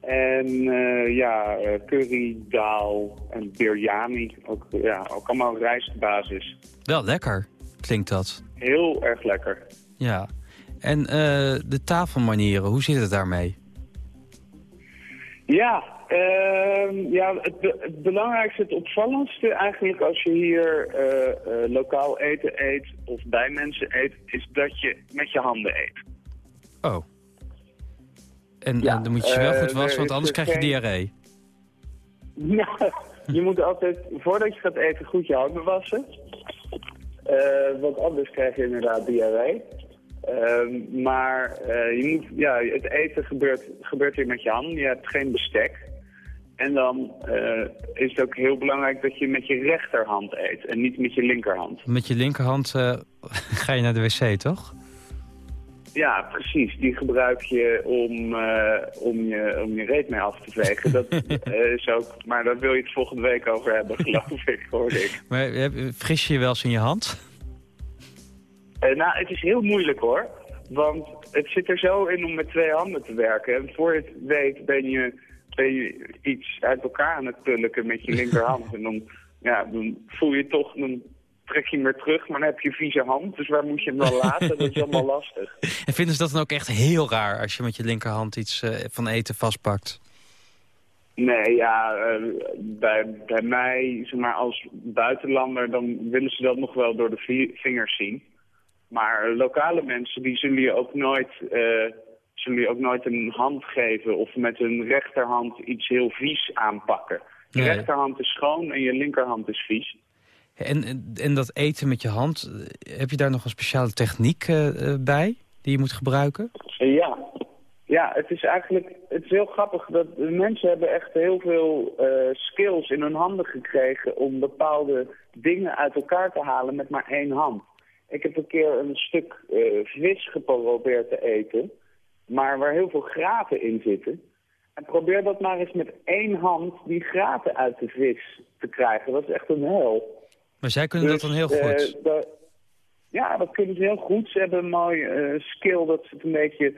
D: En uh, ja, curry, daal en biryani. Ook, ja, ook allemaal rijstbasis.
C: Wel lekker, klinkt dat.
D: Heel erg lekker.
C: Ja. En uh, de tafelmanieren, hoe zit het daarmee?
D: Ja, uh, ja het, het, belangrijkste, het opvallendste eigenlijk als je hier uh, uh, lokaal eten eet of bij mensen eet, is dat je met je handen eet.
C: Oh. En, ja, en dan moet je wel goed wassen, want anders krijg je diarree.
D: Ja, je moet altijd, voordat je gaat eten, goed je handen wassen. want anders krijg je inderdaad diarree. Uh, maar je moet, ja, het eten gebeurt, gebeurt hier met je handen. Je hebt geen bestek. En dan uh, is het ook heel belangrijk dat je met je rechterhand eet en niet met je linkerhand.
C: Met je linkerhand ga je naar de wc, toch?
D: Ja, precies. Die gebruik je om, om, je, om je reet mee af te vegen. Dat is ook, maar daar wil je het volgende week over hebben, geloof ik, hoor ik.
C: Maar fris je je wel eens in je hand?
D: Nou, het is heel moeilijk hoor. Want het zit er zo in om met twee handen te werken. En voor je het weet ben je, ben je iets uit elkaar aan het pulken met je linkerhand. en dan, ja, dan voel je toch, dan trek je hem weer terug, maar dan heb je vieze hand. Dus waar moet je hem dan laten? dat is allemaal lastig.
C: En vinden ze dat dan ook echt heel raar als je met je linkerhand iets uh, van eten vastpakt?
D: Nee, ja, uh, bij, bij mij, zeg maar, als buitenlander, dan willen ze dat nog wel door de vingers zien. Maar lokale mensen die zullen je ook nooit, uh, zullen je ook nooit een hand geven of met hun rechterhand iets heel vies aanpakken. Je nee. rechterhand is schoon en je linkerhand is vies.
C: En, en dat eten met je hand, heb je daar nog een speciale techniek uh, bij die je moet gebruiken?
D: Ja. ja, het is eigenlijk het is heel grappig dat de mensen hebben echt heel veel uh, skills in hun handen gekregen om bepaalde dingen uit elkaar te halen met maar één hand. Ik heb een keer een stuk uh, vis geprobeerd te eten, maar waar heel veel graten in zitten. En probeer dat maar eens met één hand die graten uit de vis te krijgen. Dat is echt een hel.
C: Maar zij kunnen dus, dat dan heel goed?
D: Uh, dat, ja, dat kunnen ze heel goed. Ze hebben een mooi uh, skill dat ze het een beetje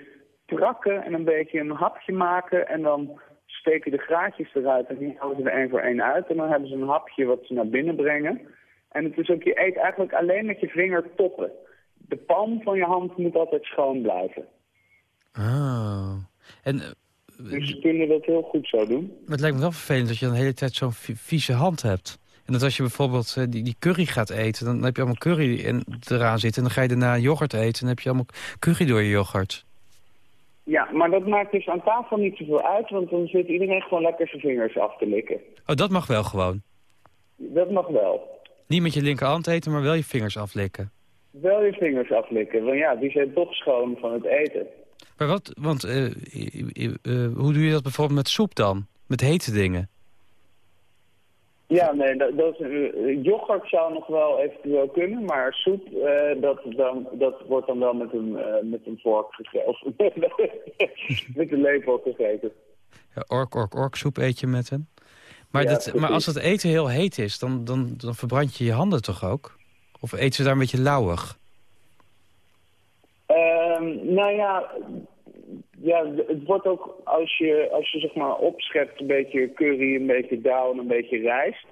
D: trakken en een beetje een hapje maken. En dan steken de graatjes eruit en die houden ze er één voor één uit. En dan hebben ze een hapje wat ze naar binnen brengen. En het is ook, je eet eigenlijk alleen met je vinger toppen. De palm van je hand moet altijd schoon blijven.
C: Ah. En,
D: dus ze kunnen dat heel goed zo doen.
C: Maar het lijkt me wel vervelend dat je dan de hele tijd zo'n vieze hand hebt. En dat als je bijvoorbeeld die, die curry gaat eten, dan heb je allemaal curry in, eraan zitten. En dan ga je daarna yoghurt eten en dan heb je allemaal curry door je yoghurt.
D: Ja, maar dat maakt dus aan tafel niet zoveel uit, want dan zit iedereen gewoon lekker zijn vingers af te likken.
C: Oh, dat mag wel gewoon?
D: Dat mag wel.
C: Niet met je linkerhand eten, maar wel je vingers aflikken.
D: Wel je vingers aflikken, want ja, die zijn toch schoon van het eten.
C: Maar wat, want uh, uh, hoe doe je dat bijvoorbeeld met soep dan? Met hete dingen?
D: Ja, nee, dat, dat, yoghurt zou nog wel eventueel kunnen, maar soep, dat, dan, dat wordt dan wel met een, met een vork gegeten. Met een lepel gegeten.
C: Ja, ork, ork, ork soep eet je met een? Maar, ja, dat, maar als het eten heel heet is, dan, dan, dan verbrand je je handen toch ook? Of eten ze daar een beetje lauwig?
D: Um, nou ja, ja, het wordt ook als je, als je zeg maar opschept een beetje curry, een beetje dauw en een beetje rijst.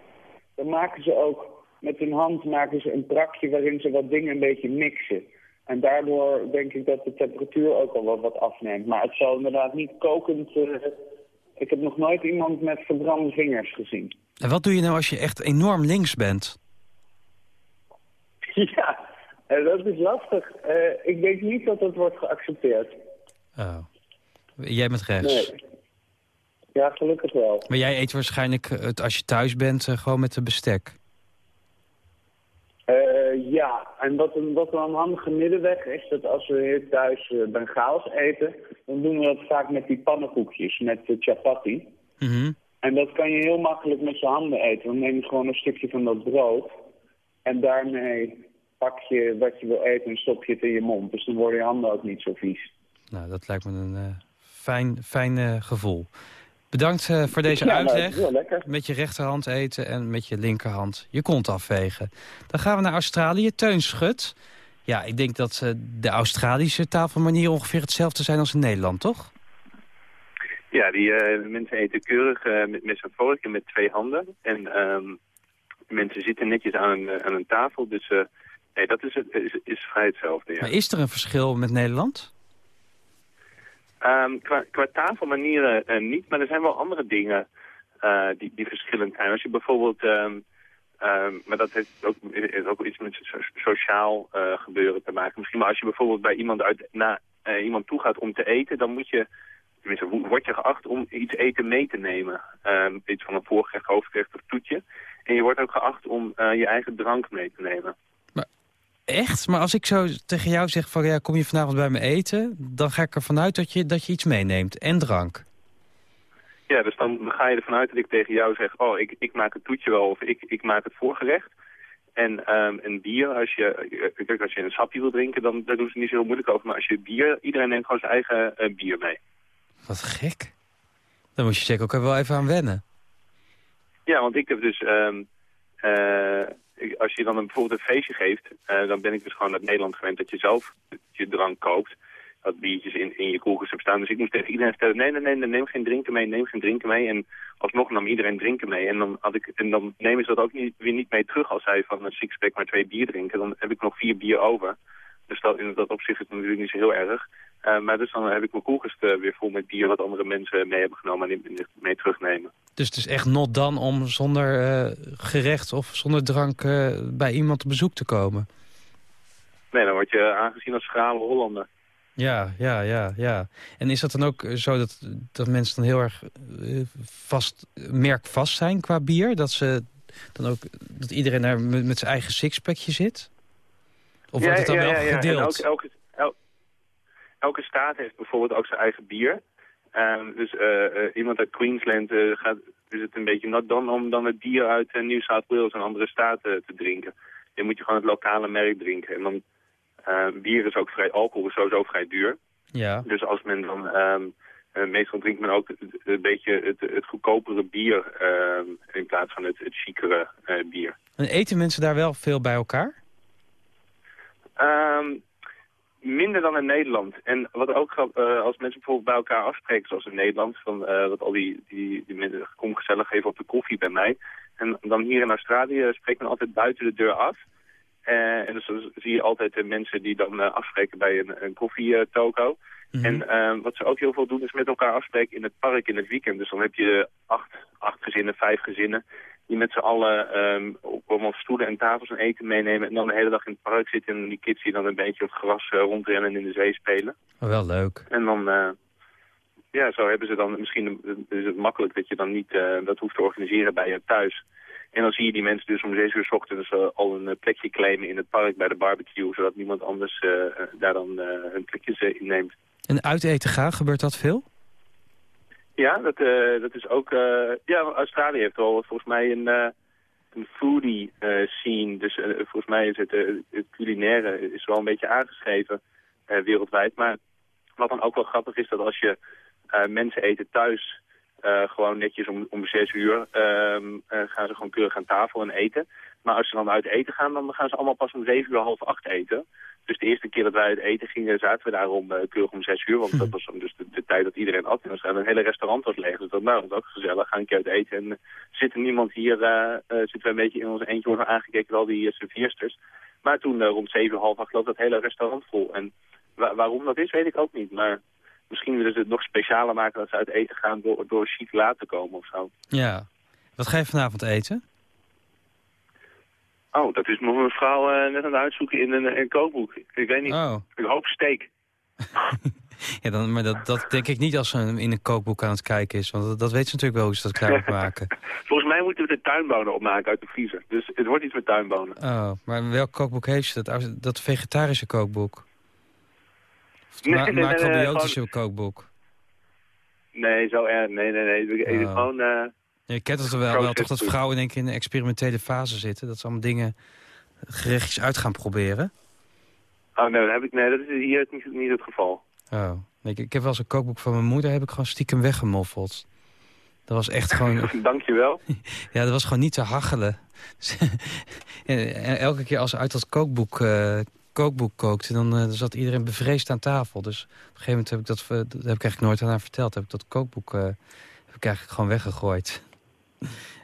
D: Dan maken ze ook met hun hand maken ze een brakje waarin ze wat dingen een beetje mixen. En daardoor denk ik dat de temperatuur ook al wat, wat afneemt. Maar het zal inderdaad niet kokend... Uh, ik heb nog nooit iemand met verbrande vingers gezien.
C: En wat doe je nou als je echt enorm links bent?
D: Ja, uh, dat is lastig. Uh, ik denk niet dat dat wordt geaccepteerd.
C: Oh. Jij bent rechts?
D: Nee. Ja, gelukkig wel.
C: Maar jij eet waarschijnlijk, het, als je thuis bent, gewoon met de bestek?
D: Uh, ja, en wat een, wat een handige middenweg is, dat als we hier thuis uh, Bengaals eten, dan doen we dat vaak met die pannenkoekjes, met de chapati.
C: Mm -hmm.
D: En dat kan je heel makkelijk met je handen eten. Dan neem je gewoon een stukje van dat brood en daarmee pak je wat je wil eten en stop je het in je mond. Dus dan worden je handen ook niet zo vies.
C: Nou, dat lijkt me een uh, fijn, fijn gevoel. Bedankt uh, voor deze
D: ja,
C: uitleg.
D: Nou,
C: met je rechterhand eten en met je linkerhand je kont afvegen. Dan gaan we naar Australië. Teun Schut. Ja, ik denk dat uh, de Australische tafelmanier ongeveer hetzelfde zijn als in Nederland, toch?
H: Ja, die uh, mensen eten keurig met, met zijn vork en met twee handen. En um, mensen zitten netjes aan een, aan een tafel. Dus nee, dat is, is, is vrij hetzelfde. Ja.
C: Maar is er een verschil met Nederland?
H: Um, qua, tafelmanieren uh, niet, maar er zijn wel andere dingen uh, die, die verschillend zijn. Als je bijvoorbeeld, um, um, maar dat heeft ook, ook iets met so sociaal uh, gebeuren te maken. Misschien maar als je bijvoorbeeld bij iemand uit, naar iemand toe gaat om te eten, dan moet je, tenminste word je geacht om iets eten mee te nemen. iets van een voorgerecht, hoofdgerecht of toetje. En je wordt ook geacht om je eigen drank mee te nemen.
C: Echt? Maar als ik zo tegen jou zeg van ja, kom je vanavond bij me eten... dan ga ik ervan uit dat je, dat je iets meeneemt. En drank.
H: Ja, dus dan ga je ervan uit dat ik tegen jou zeg... oh, ik, ik maak het toetje wel of ik, ik maak het voorgerecht. En um, een bier, als je, kijk, als je een sapje wil drinken... dan daar doen ze niet zo heel moeilijk over. Maar als je bier, iedereen neemt gewoon zijn eigen uh, bier mee.
C: Wat gek. Dan moet je zeker ook wel even aan wennen.
H: Ja, want ik heb dus... Um, uh, als je dan een, bijvoorbeeld een feestje geeft, uh, dan ben ik dus gewoon uit Nederland gewend dat je zelf je drank koopt. Dat biertjes in, in je koelkast hebben staan. Dus ik moest tegen iedereen stellen, nee, nee, nee, neem geen drinken mee, neem geen drinken mee. En alsnog nam iedereen drinken mee. En dan, had ik, en dan nemen ze dat ook niet, weer niet mee terug als zij van een sixpack maar twee bier drinken. Dan heb ik nog vier bier over. Dus dat, in dat opzicht is het natuurlijk niet zo heel erg. Uh, maar dus dan heb ik mijn koelkast uh, weer vol met bier wat andere mensen mee hebben genomen en mee terugnemen.
C: Dus het is echt not dan om zonder uh, gerecht of zonder drank bij iemand op bezoek te komen?
H: Nee, dan word je aangezien als schrale Hollander.
C: Ja, ja, ja, ja. En is dat dan ook zo dat, dat mensen dan heel erg vast, merkvast zijn qua bier? Dat, ze dan ook, dat iedereen daar met, met zijn eigen sixpackje zit? Of
H: ja,
C: wordt het dan
H: ja,
C: wel
H: ja, ja.
C: gedeeld?
H: Elke, elke, elke staat heeft bijvoorbeeld ook zijn eigen bier. Um, dus uh, uh, iemand uit Queensland uh, gaat, is het een beetje nat dan om dan het bier uit New South Wales en andere staten te drinken. Dan moet je gewoon het lokale merk drinken. En dan bier is ook vrij, alcohol is sowieso vrij duur.
C: Ja.
H: Dus als men dan, um, meestal drinkt men ook een beetje het, het goedkopere bier in plaats van het, het chicere bier.
C: En eten mensen daar wel veel bij elkaar?
H: Um, minder dan in Nederland. En wat ook uh, als mensen bijvoorbeeld bij elkaar afspreken, zoals in Nederland, van uh, dat al die, die, die mensen kom gezellig even op de koffie bij mij. En dan hier in Australië spreekt men altijd buiten de deur af. Uh, en dus dan zie je altijd de mensen die dan afspreken bij een, een koffietoko. Mm -hmm. En wat ze ook heel veel doen is met elkaar afspreken in het park in het weekend. Dus dan heb je acht, acht gezinnen, vijf gezinnen die met z'n allen um, op allemaal stoelen en tafels en eten meenemen... en dan de hele dag in het park zitten en die kids die dan een beetje op het gras uh, rondrennen en in de zee spelen.
C: Oh, wel leuk.
H: En dan, uh, ja, zo hebben ze dan, misschien is het makkelijk dat je dan niet uh, dat hoeft te organiseren bij je thuis. En dan zie je die mensen dus om zes uur 's ochtends al een plekje claimen in het park bij de barbecue... zodat niemand anders daar dan hun plekjes inneemt.
C: En uiteten gaan, gebeurt dat veel?
H: Ja, dat, uh, dat is ook... Uh, ja, Australië heeft wel volgens mij een, uh, een foodie scene. Dus volgens mij is het, het culinaire is wel een beetje aangeschreven wereldwijd. Maar wat dan ook wel grappig is, dat als je mensen eten thuis... gewoon netjes om, om zes uur ehm, gaan ze gewoon keurig aan tafel en eten. Maar als ze dan uit eten gaan, dan gaan ze allemaal pas om zeven uur, half acht eten. Dus de eerste keer dat wij uit eten gingen, zaten we daar om uh, keurig om zes uur. Want dat was dus de, de tijd dat iedereen at. En dan een hele restaurant was leeg. Dus dat, nou, dat is ook gezellig. Ga een keer uit eten. En uh, zit er niemand hier, uh, zitten we een beetje in ons eentje worden aangekeken, wel die uh, serveersters. Maar toen rond zeven, half acht loopt dat hele restaurant vol. En wa waarom dat is, weet ik ook niet. Maar misschien willen ze het nog specialer maken dat ze uit eten gaan door, door chic laat te komen of zo.
C: Ja. Wat ga je vanavond eten?
H: Oh, dat is mijn vrouw uh, net aan het uitzoeken in een, een kookboek. Ik weet niet.
C: Oh.
H: Ik hoop steak.
C: ja, dan, maar dat, dat denk ik niet als ze in een kookboek aan het kijken is. Want dat, dat weet ze natuurlijk wel hoe ze dat klaar maken.
H: Volgens mij moeten we de tuinbonen opmaken uit de vriezer. Dus het wordt iets met tuinbonen.
C: Oh, maar welk kookboek heeft ze? Dat, dat vegetarische kookboek? Of nee, ma nee, macrobiotische nee, kookboek?
H: Nee, zo erg. Nee, nee, nee. We eten
C: Oh.
H: gewoon... Uh,
C: je kent het wel, wel toch dat vrouwen denk ik in een experimentele fase zitten. Dat ze allemaal dingen, gerechtjes uit gaan proberen.
H: Oh nee, dat, heb ik, nee, dat is hier niet, niet het geval.
C: Oh, ik, ik heb wel eens een kookboek van mijn moeder, heb ik gewoon stiekem weggemoffeld. Dat was echt gewoon...
H: Dankjewel.
C: ja, dat was gewoon niet te hachelen. en elke keer als ze uit dat kookboek, uh, kookboek kookte, dan uh, zat iedereen bevreesd aan tafel. Dus op een gegeven moment heb ik dat, dat heb ik eigenlijk nooit aan haar verteld. Heb ik dat kookboek heb ik eigenlijk gewoon weggegooid.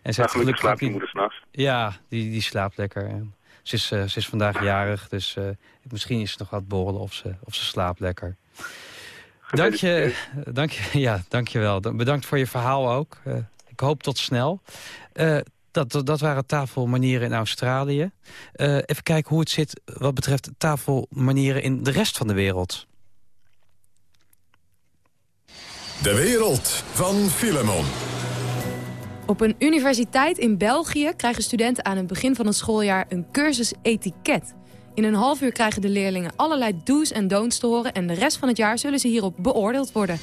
H: En ze nou, gelukkig slaapt je moeder s'nachts.
C: Ja, die, die slaapt lekker. En ze, is, uh, ze is vandaag jarig, dus uh, misschien is ze nog wat borrelen of ze, of ze slaapt lekker. Dank je, dank je, ja, dank je wel. Bedankt voor je verhaal ook. Uh, ik hoop tot snel. dat, dat, dat waren tafelmanieren in Australië. even kijken hoe het zit wat betreft tafelmanieren in de rest van de wereld.
B: De wereld van Filemon.
I: Op een universiteit in België krijgen studenten aan het begin van het schooljaar een cursus etiket. In een half uur krijgen de leerlingen allerlei do's en don'ts te horen... en de rest van het jaar zullen ze hierop beoordeeld worden.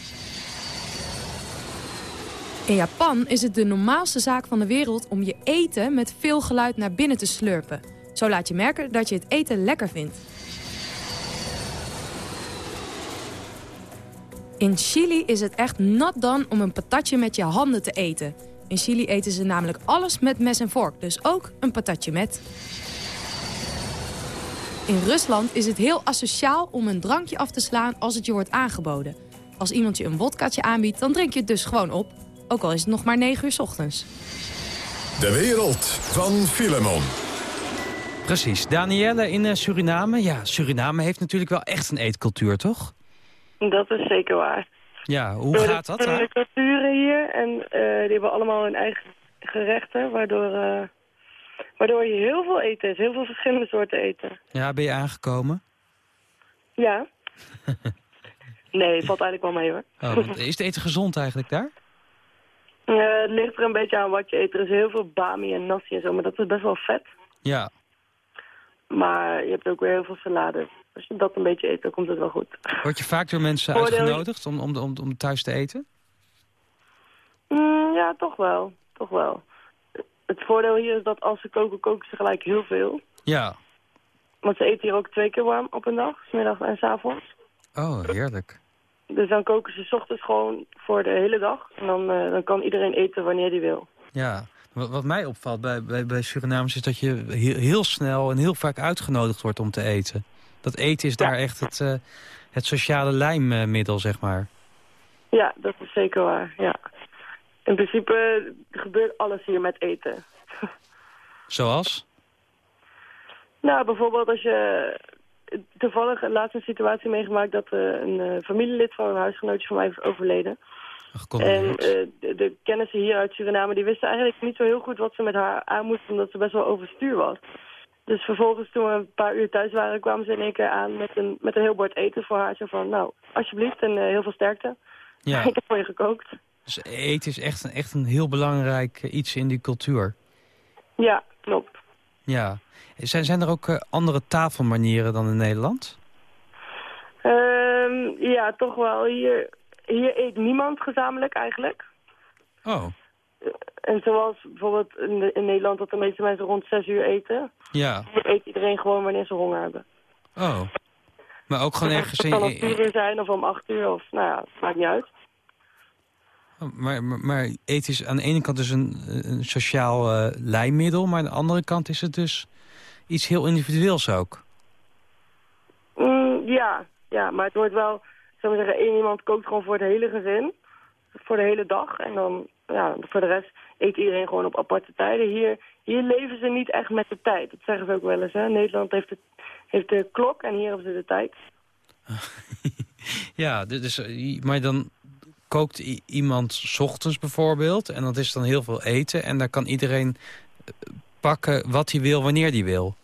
I: In Japan is het de normaalste zaak van de wereld om je eten met veel geluid naar binnen te slurpen. Zo laat je merken dat je het eten lekker vindt. In Chili is het echt nat dan om een patatje met je handen te eten... In Chili eten ze namelijk alles met mes en vork, dus ook een patatje met. In Rusland is het heel asociaal om een drankje af te slaan als het je wordt aangeboden. Als iemand je een wodkaatje aanbiedt, dan drink je het dus gewoon op. Ook al is het nog maar 9 uur 's ochtends.
B: De wereld van Filemon.
C: Precies. Danielle in Suriname. Ja, Suriname heeft natuurlijk wel echt een eetcultuur, toch?
E: Dat is zeker waar.
C: Ja, hoe gaat dat?
E: Er zijn culturen hier en uh, die hebben allemaal hun eigen gerechten, waardoor, uh, waardoor je heel veel eten is, heel veel verschillende soorten eten.
C: Ja, ben je aangekomen?
E: Ja. nee, valt eigenlijk wel mee hoor.
C: Oh, is het eten gezond eigenlijk daar?
E: Uh, het ligt er een beetje aan wat je eet. Er is heel veel bami en nasi en zo, maar dat is best wel vet.
C: Ja.
E: Maar je hebt ook weer heel veel salade. Als je dat een beetje eet, dan komt het wel goed.
C: Word je vaak door mensen Voordeel... uitgenodigd om, om, om, om thuis te eten?
E: Mm, ja, toch wel. Toch wel. Het voordeel hier is dat als ze koken, koken ze gelijk heel veel.
C: Ja.
E: Want ze eten hier ook twee keer warm op een dag, smiddags en s avonds.
C: Oh, heerlijk.
E: Dus dan koken ze 's ochtends gewoon voor de hele dag. En dan, uh, dan kan iedereen eten wanneer hij wil.
C: Ja, wat, wat mij opvalt bij, bij, bij Surinamers is dat je heel, heel, snel en heel vaak uitgenodigd wordt om te eten. Dat eten is ja. daar echt het, uh, het sociale lijmmiddel, zeg maar.
E: Ja, dat is zeker waar, ja. In principe gebeurt alles hier met eten.
C: Zoals?
E: Nou, bijvoorbeeld als je... Toevallig laatst een situatie meegemaakt dat uh, een uh, familielid van een huisgenootje van mij is overleden.
C: Ach,
E: en uh, de, de kennissen hier uit Suriname, die wisten eigenlijk niet zo heel goed wat ze met haar aan moesten, omdat ze best wel overstuur was. Dus vervolgens, toen we een paar uur thuis waren, kwamen ze in één keer aan met een, met een heel bord eten voor haar. Zo van, nou, alsjeblieft en uh, heel veel sterkte.
C: Ja.
E: Ik heb voor je gekookt.
C: Dus eten is echt een, echt een heel belangrijk iets in die cultuur.
E: Ja, klopt.
C: Ja. Zijn, zijn er ook uh, andere tafelmanieren dan in Nederland?
E: Um, ja, toch wel. Hier, hier eet niemand gezamenlijk eigenlijk.
C: Oh.
E: En zoals bijvoorbeeld in, de, in, Nederland dat de meeste mensen rond 6 uur eten.
C: Ja.
E: Hier eet iedereen gewoon wanneer ze honger hebben.
C: Oh. Maar ook gewoon ergens...
E: Het kan om 4 uur zijn of om 8 uur of nou ja, het maakt niet uit.
C: Oh, Maar, maar, maar eten is aan de ene kant dus een, een sociaal lijnmiddel... maar aan de andere kant is het dus iets heel individueels ook.
E: Mm, ja, ja, maar het wordt wel, zou maar zeggen, één iemand kookt gewoon voor het hele gezin. Voor de hele dag. En dan, ja, voor de rest eet iedereen gewoon op aparte tijden. Hier, hier leven ze niet echt met de tijd. Dat zeggen ze ook wel eens, hè. Nederland heeft de, heeft de klok en hier hebben ze de tijd.
C: Ja, dus, maar dan kookt iemand 's ochtends bijvoorbeeld... en dat is dan heel veel eten... en daar kan iedereen eh, pakken wat hij wil, wanneer hij wil.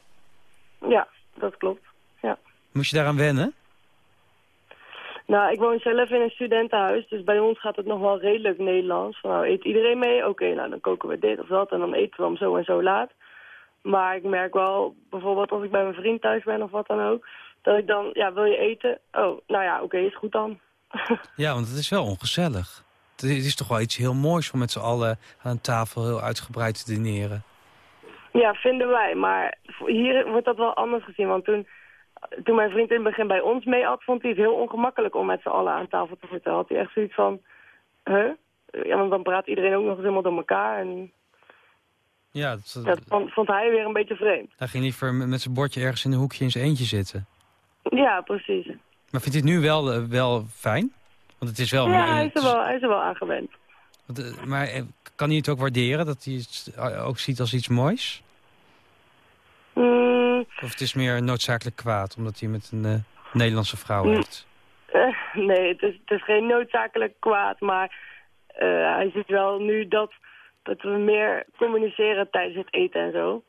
E: Ja, dat klopt. Ja.
C: Moest je daaraan wennen?
E: Nou, ik woon zelf in een studentenhuis, dus bij ons gaat het nog wel redelijk Nederlands. Van, nou, eet iedereen mee? Oké, nou dan koken we dit of dat en dan eten we hem zo en zo laat. Maar ik merk wel, bijvoorbeeld als ik bij mijn vriend thuis ben of wat dan ook, dat ik dan, ja, wil je eten? Oh, nou ja, oké, is goed dan.
C: Ja, want het is wel ongezellig. Het is het is toch wel iets heel moois om met z'n allen aan tafel heel uitgebreid te dineren.
E: Ja, vinden wij. Maar hier wordt dat wel anders gezien. Want toen, toen mijn vriend in het begin bij ons mee at, vond hij het heel ongemakkelijk om met z'n allen aan tafel te zitten. Had hij echt zoiets van, huh? Ja, want dan praat iedereen ook nog eens helemaal door elkaar. En
C: Ja, dat,
E: dat vond, vond hij weer een beetje vreemd.
C: hij ging liever met met zijn bordje ergens in een hoekje in zijn eentje zitten.
E: Ja, precies.
C: Maar vindt hij het nu wel, eh, wel fijn? Want het is wel...
E: ja, hij is, er wel, hij is er wel aan gewend.
C: want, eh, maar eh, kan hij het ook waarderen, dat hij het ook ziet als iets moois?
E: Mm,
C: Of het is meer noodzakelijk kwaad, omdat hij met een eh, Nederlandse vrouw
E: Mm.
C: heeft?
E: eh, nee, het is, het is geen noodzakelijk kwaad, maar eh, hij ziet wel nu dat, dat we meer communiceren tijdens het eten en zo.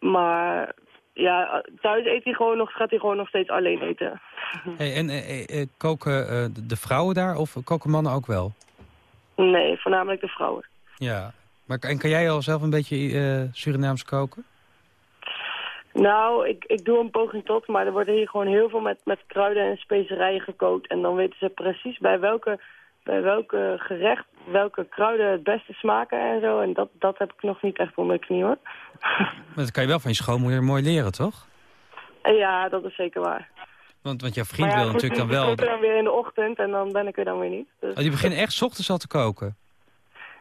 E: Maar ja, thuis eet hij gewoon nog, gaat hij gewoon nog steeds alleen eten.
C: Hey, en eh, koken de- vrouwen daar of koken mannen ook wel?
E: Nee, voornamelijk de vrouwen.
C: Ja. Maar, en kan jij al zelf een beetje eh, Surinaams koken?
E: Nou, ik, ik doe een poging tot, maar er wordt hier gewoon heel veel met, met kruiden en specerijen gekookt. En dan weten ze precies bij welke, bij welke gerecht, welke kruiden het beste smaken en zo. En dat, dat heb ik nog niet echt onder de knie hoor.
C: Maar dat kan je wel van je schoonmoeder mooi leren, toch?
E: Ja, dat is zeker waar.
C: Want, want jouw vriend
E: ja,
C: wil
E: goed,
C: natuurlijk dan wel...
E: koken dan weer in de ochtend en dan ben ik er dan weer niet. Dus,
C: Oh, die beginnen echt 's ochtends al te koken?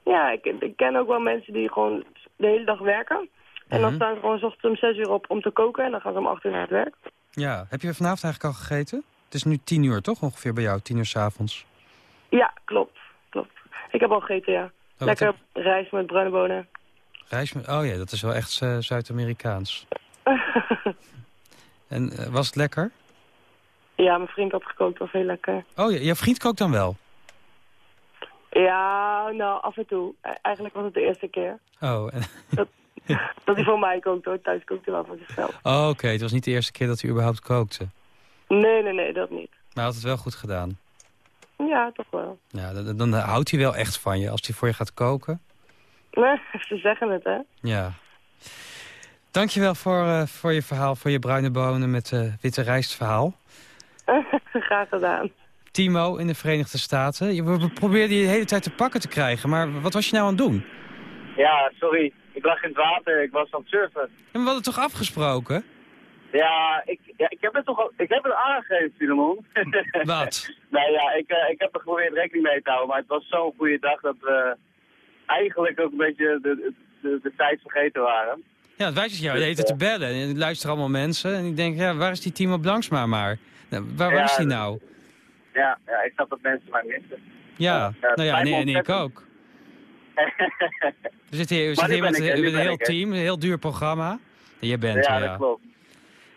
E: Ja, ik, ik ken ook wel mensen die gewoon de hele dag werken. En dan
C: Mhm.
E: staan ze gewoon 's ochtends om zes uur op om te koken en dan gaan ze om acht uur naar het werk.
C: Ja. Heb je vanavond eigenlijk al gegeten? Het is nu tien uur, toch? Ongeveer bij jou, tien uur s'avonds.
E: Ja, klopt. klopt. Ik heb al gegeten, ja.
C: Oh,
E: Lekker rijst met bruine bonen.
C: Rijst met... Oh ja, dat is wel echt eh, Zuid-Amerikaans. En eh, was het lekker?
E: Ja, mijn vriend had gekookt, was heel lekker.
C: Oh ja, jouw vriend kookt dan wel?
E: Ja, nou, af en toe. E- Eigenlijk was het de eerste keer
C: Oh, en-
E: dat hij voor mij kookt, hoor. Thuis kookt hij wel voor zichzelf.
C: oh oké. Het was niet de eerste keer dat hij überhaupt kookte.
E: Nee, nee, nee, dat niet.
C: Maar hij had het wel goed gedaan.
E: Ja, toch wel.
C: Ja, dan, dan houdt hij wel echt van je als hij voor je gaat koken.
E: Nee, ze zeggen het, hè.
C: Ja. Dankjewel voor, eh, voor je verhaal, voor je bruine bonen met eh, witte rijstverhaal.
E: Graag gedaan.
C: Timo in de Verenigde Staten. Je, we we probeerden je de hele tijd te pakken te krijgen, maar wat was je nou aan het doen?
O: Ja, sorry. Ik lag in het water. Ik was aan het surfen.
C: Maar we hadden toch afgesproken?
O: Ja, ik, ja, ik heb het toch al, ik heb het aangegeven, Filemon.
C: Wat?
O: nou ja, ik, eh, ik heb er geprobeerd rekening mee te houden. Maar het was zo'n goede dag dat we eigenlijk ook een beetje de, de, de tijd vergeten waren.
C: Ja, het wij zitten jou de hele tijd te bellen. En er luisteren allemaal mensen. En ik denk, ja, waar is die Timo Blanksma maar? Nou, waar, waar
O: Ja,
C: is die nou?
O: Ja, ja, ik snap dat mensen mij missen.
C: Ja, nou ja, nee, en ik ook. We zitten hier, we zitten hier met,
O: ik,
C: een heel team, een heel duur programma. Jij bent
O: ja,
C: er,
O: dat
C: ja.
O: klopt.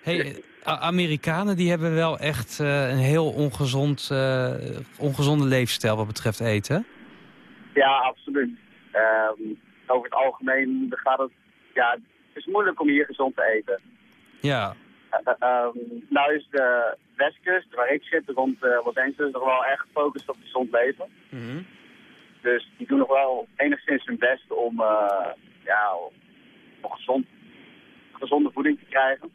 C: Hey, Amerikanen die hebben wel echt eh, een heel ongezond, eh, ongezonde leefstijl wat betreft eten.
O: Ja, absoluut. Ehm, over het algemeen gaat het... Ja, het is moeilijk om hier gezond te eten.
C: Ja,
O: Eh, eh, ehm, nou is de westkust, waar ik zit, rond Los Angeles, nog wel echt gefocust op gezond leven. Dus die doen nog wel enigszins hun best om, eh, ja, om gezond, gezonde voeding te krijgen.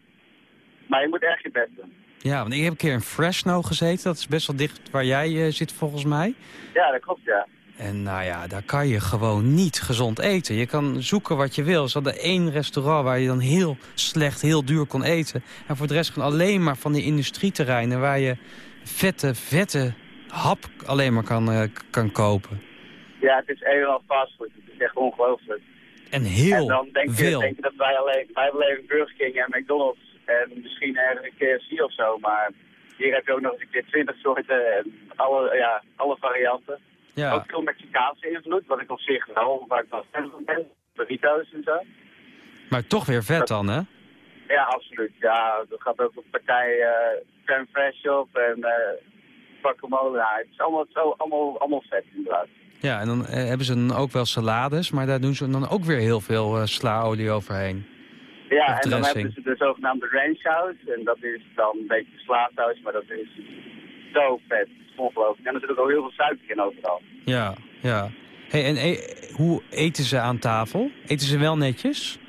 O: Maar je moet echt je best doen.
C: ja, want ik heb een keer in Fresno gezeten. Dat is best wel dicht waar jij eh, zit volgens mij.
O: Ja, dat klopt, ja.
C: En nou ja, daar kan je gewoon niet gezond eten. Je kan zoeken wat je wil. Ze hadden één restaurant waar je dan heel slecht, heel duur kon eten. En voor de rest gewoon alleen maar van die industrieterreinen... waar je vette, vette hap alleen maar kan, eh, kan kopen.
O: Ja, het is een en al fastfood. Het is echt ongelooflijk.
C: En heel
O: En dan denk je, denk je dat wij alleen, wij hebben alleen Burger King en McDonald's en misschien ergens een KFC of zo, maar hier heb je ook nog eens een keer 20 soorten en alle, ja, alle varianten.
C: Ja.
O: Ook veel Mexicaanse invloed, wat ik op zich wel, waar ik wel fan van ben. Burritos en zo.
C: Maar toch weer vet dan, hè?
O: Ja, absoluut. Ja, er gaat ook een partij uh, crème fresh op en uh, guacamole. Ja, het is allemaal, zo, allemaal, allemaal vet inderdaad.
C: Ja, en dan eh, hebben ze dan ook wel salades, maar daar doen ze dan ook weer heel veel eh, slaolie overheen.
O: Ja,
C: Of
O: en dan hebben ze de zogenaamde ranch house. En dat is dan een beetje slaatsaus, maar dat is zo vet. Ongelooflijk. En er zit ook al heel veel suiker in overal.
C: Ja, ja. Hey, en e- hoe eten ze aan tafel? Eten ze wel netjes?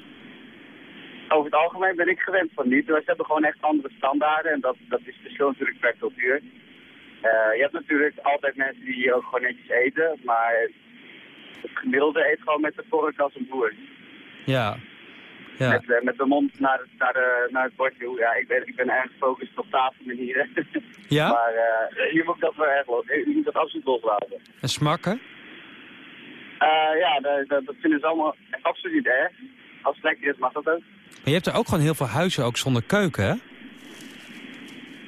O: Over het algemeen ben ik gewend van niet. We hebben gewoon echt andere standaarden. En dat, dat is verschil natuurlijk per cultuur. Eh, je hebt natuurlijk altijd mensen die ook gewoon netjes eten. Maar het gemiddelde eet gewoon met de vork als een boer.
C: Ja. Ja.
O: Met, eh, met de mond naar, het- naar, de, naar het bordje. toe. Ja, ik ben, ik ben erg gefocust op tafelmanieren.
C: Ja?
O: maar eh, hier moet ik dat wel erg los. Je moet dat absoluut loslaten.
C: En smakken?
O: Ja, dat, dat, vinden ze allemaal absoluut erg. Als het lekker is, mag dat ook.
C: Maar je hebt er ook gewoon heel veel huizen ook zonder keuken, hè?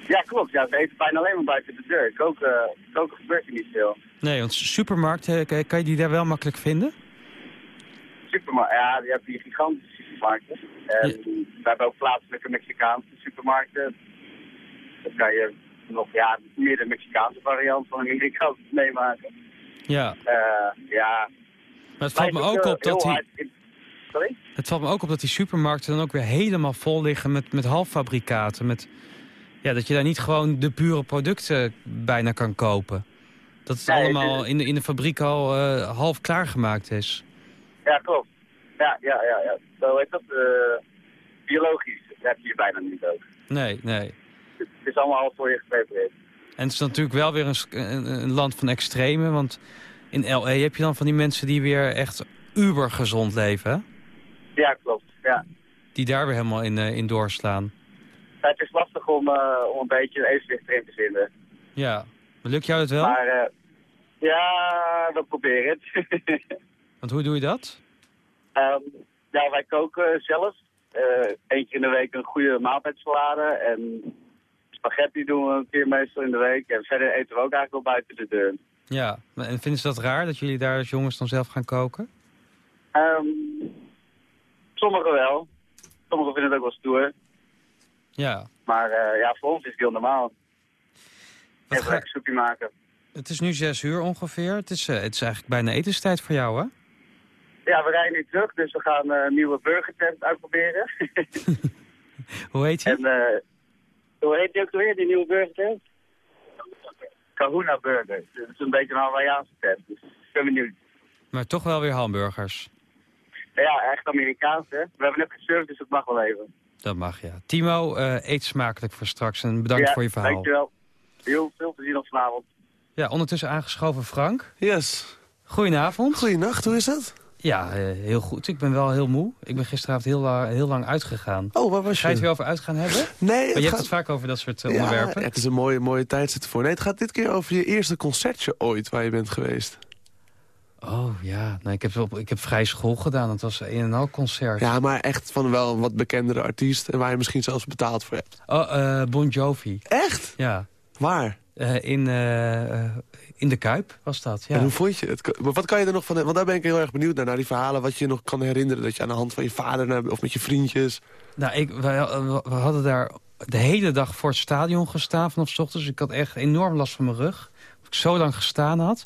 O: Ja, klopt. Ja, ze eten bijna alleen maar buiten de deur. Koken, koken gebeurt er niet veel.
C: Nee, want supermarkten, kan kan je die daar wel makkelijk vinden?
O: Supermarkt, ja, je hebt die gigantische supermarkten. En we hebben ook plaatselijke Mexicaanse supermarkten. Dan kan je nog ja, meer de Mexicaanse variant van Amerika meemaken.
C: Ja.
O: Eh, ja.
C: Maar het valt me ook op dat die...
O: in- Sorry?
C: Het valt me ook op dat die supermarkten dan ook weer helemaal vol liggen met, met halffabrikaten. Met, ja, dat je daar niet gewoon de pure producten bijna kan kopen. Dat het
O: Nee, het
C: allemaal
O: is-
C: in de, in de fabriek al eh, half klaargemaakt is.
O: Ja, klopt. Ja, ja, ja. ja. Zo heet dat. eh, biologisch heb je bijna niet ook.
C: Nee, nee.
O: Het is allemaal al voor je geprepareerd.
C: En het is natuurlijk wel weer een, een, land van extreme. Want in L.A. heb je dan van die mensen die weer echt uber gezond leven. hè?
O: Ja, klopt. Ja.
C: Die daar weer helemaal in, eh, in doorslaan.
O: Het is lastig om, eh, om een beetje een evenwicht erin te vinden.
C: Ja. Lukt jou dat wel?
O: Maar eh, ja, we proberen het.
C: Want hoe doe je dat?
O: Ehm, ja, wij koken zelf. Eh Eén keer in de week een goede maaltijdsalade. En spaghetti doen we een keer meestal in de week. En verder eten we ook eigenlijk wel buiten de deur.
C: Ja. En vinden ze dat raar dat jullie daar als jongens dan zelf gaan koken?
O: Ehm, sommigen wel. Sommigen vinden het ook wel stoer.
C: Ja.
O: Maar eh, ja, voor ons is het heel normaal.
C: Wat
O: Even
C: ga-
O: lekker soepje maken.
C: Het is nu zes uur ongeveer. Het is, eh, het is eigenlijk bijna etenstijd voor jou, hè?
O: Ja, we rijden nu terug, dus we gaan eh, een nieuwe burgertent uitproberen.
C: Hoe heet je?
O: en hoe heet die ook weer, die nieuwe burgertent? Kahuna Burger. Dat is een beetje een Hawaiiaanse tent, dus ik ben benieuwd.
C: Maar toch wel weer hamburgers.
O: Ja, echt Amerikaans, hè? We hebben net gesurfd, dus het mag wel even.
C: Dat mag, ja. Timo, eh, eet smakelijk voor straks en bedankt
O: ja,
C: voor je verhaal.
O: dankjewel. Heel veel plezier nog vanavond.
C: Ja, ondertussen aangeschoven Frank.
P: Yes.
C: Goedenavond.
P: Goedenacht, hoe is het?
C: Ja, eh, heel goed. Ik ben wel heel moe. Ik ben gisteravond heel, la- heel lang uitgegaan.
P: Oh, waar was je?
C: Ga je het weer over uitgaan hebben?
P: Nee,
C: Maar
P: het
C: je hebt
P: gaat-
C: het vaak over dat soort eh,
P: Ja,
C: onderwerpen.
P: het is een mooie, mooie tijd zit ervoor. Nee, het gaat dit keer over je eerste concertje ooit waar je bent geweest.
C: Oh ja, nou, ik, heb op, ik heb vrij school gedaan. Het was een en al concert.
P: Ja, maar echt van wel een wat bekendere artiest... en waar je misschien zelfs betaald voor hebt.
C: Oh, eh, Bon Jovi.
P: Echt?
C: Ja.
P: Waar?
C: Eh, in, eh, in de Kuip was dat, ja.
P: En hoe vond je het? Maar wat kan je er nog van... Want daar ben ik heel erg benieuwd naar, naar die verhalen... wat je nog kan herinneren dat je aan de hand van je vader... of met je vriendjes...
C: Nou, ik, wij- we hadden daar de hele dag voor het stadion gestaan vanaf 's ochtends. Ik had echt enorm last van mijn rug. Dat ik zo lang gestaan had.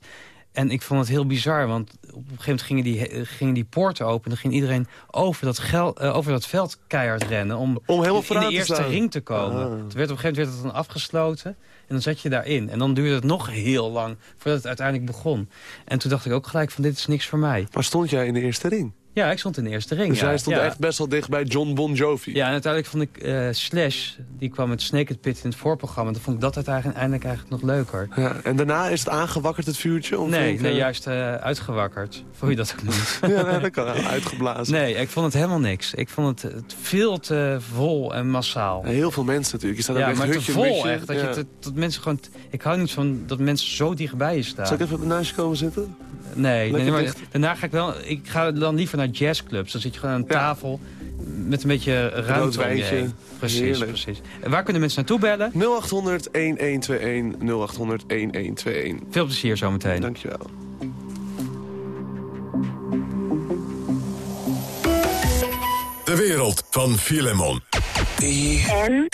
C: En ik vond het heel bizar, want op een gegeven moment gingen die, eh, gingen die poorten open. En dan ging iedereen over dat, gel, eh, over dat veld keihard rennen om,
P: Om helemaal
C: in, in de
P: te
C: eerste ring te komen.
P: Ah.
C: Toen werd op een gegeven moment werd het dan afgesloten. En dan zat je daarin. En dan duurde het nog heel lang voordat het uiteindelijk begon. En toen dacht ik ook gelijk van dit is niks voor mij.
P: Maar stond jij in de eerste ring?
C: Ja, ik stond in de eerste ring.
P: Dus
C: ja.
P: jij stond
C: Ja.
P: echt best wel dicht bij John Bon Jovi.
C: Ja, en uiteindelijk vond ik eh, Slash, die kwam met Snake It Pit in het voorprogramma. Dan vond ik dat uiteindelijk eigenlijk, nog leuker.
P: Ja, en daarna is het aangewakkerd, het vuurtje?
C: Nee, nee
P: eh,
C: juist eh, uitgewakkerd. Hoe je dat ook noemt.
P: Ja, nee, dat kan uitgeblazen.
C: Nee, ik vond het helemaal niks. Ik vond het, het veel te vol en massaal.
P: Heel veel mensen natuurlijk. Je staat
C: Ja,
P: echt
C: maar te vol echt. Dat, je te- dat mensen gewoon... Ik hou niet van dat mensen zo dichtbij je staan.
P: Zal ik even naast je komen zitten?
C: Nee, nee,
P: Lekker
C: maar
P: dicht.
C: daarna ga ik wel... Ik ga dan liever naar jazzclubs. Dan zit je gewoon aan een tafel met een beetje ruimte
P: Rood
C: om je. Precies,
P: Heerlijk.
C: precies. En waar kunnen mensen naartoe bellen?
P: 0800 1121 0800 1121.
C: Veel plezier zometeen.
P: Dankjewel.
B: De wereld van Filemon.
Q: En?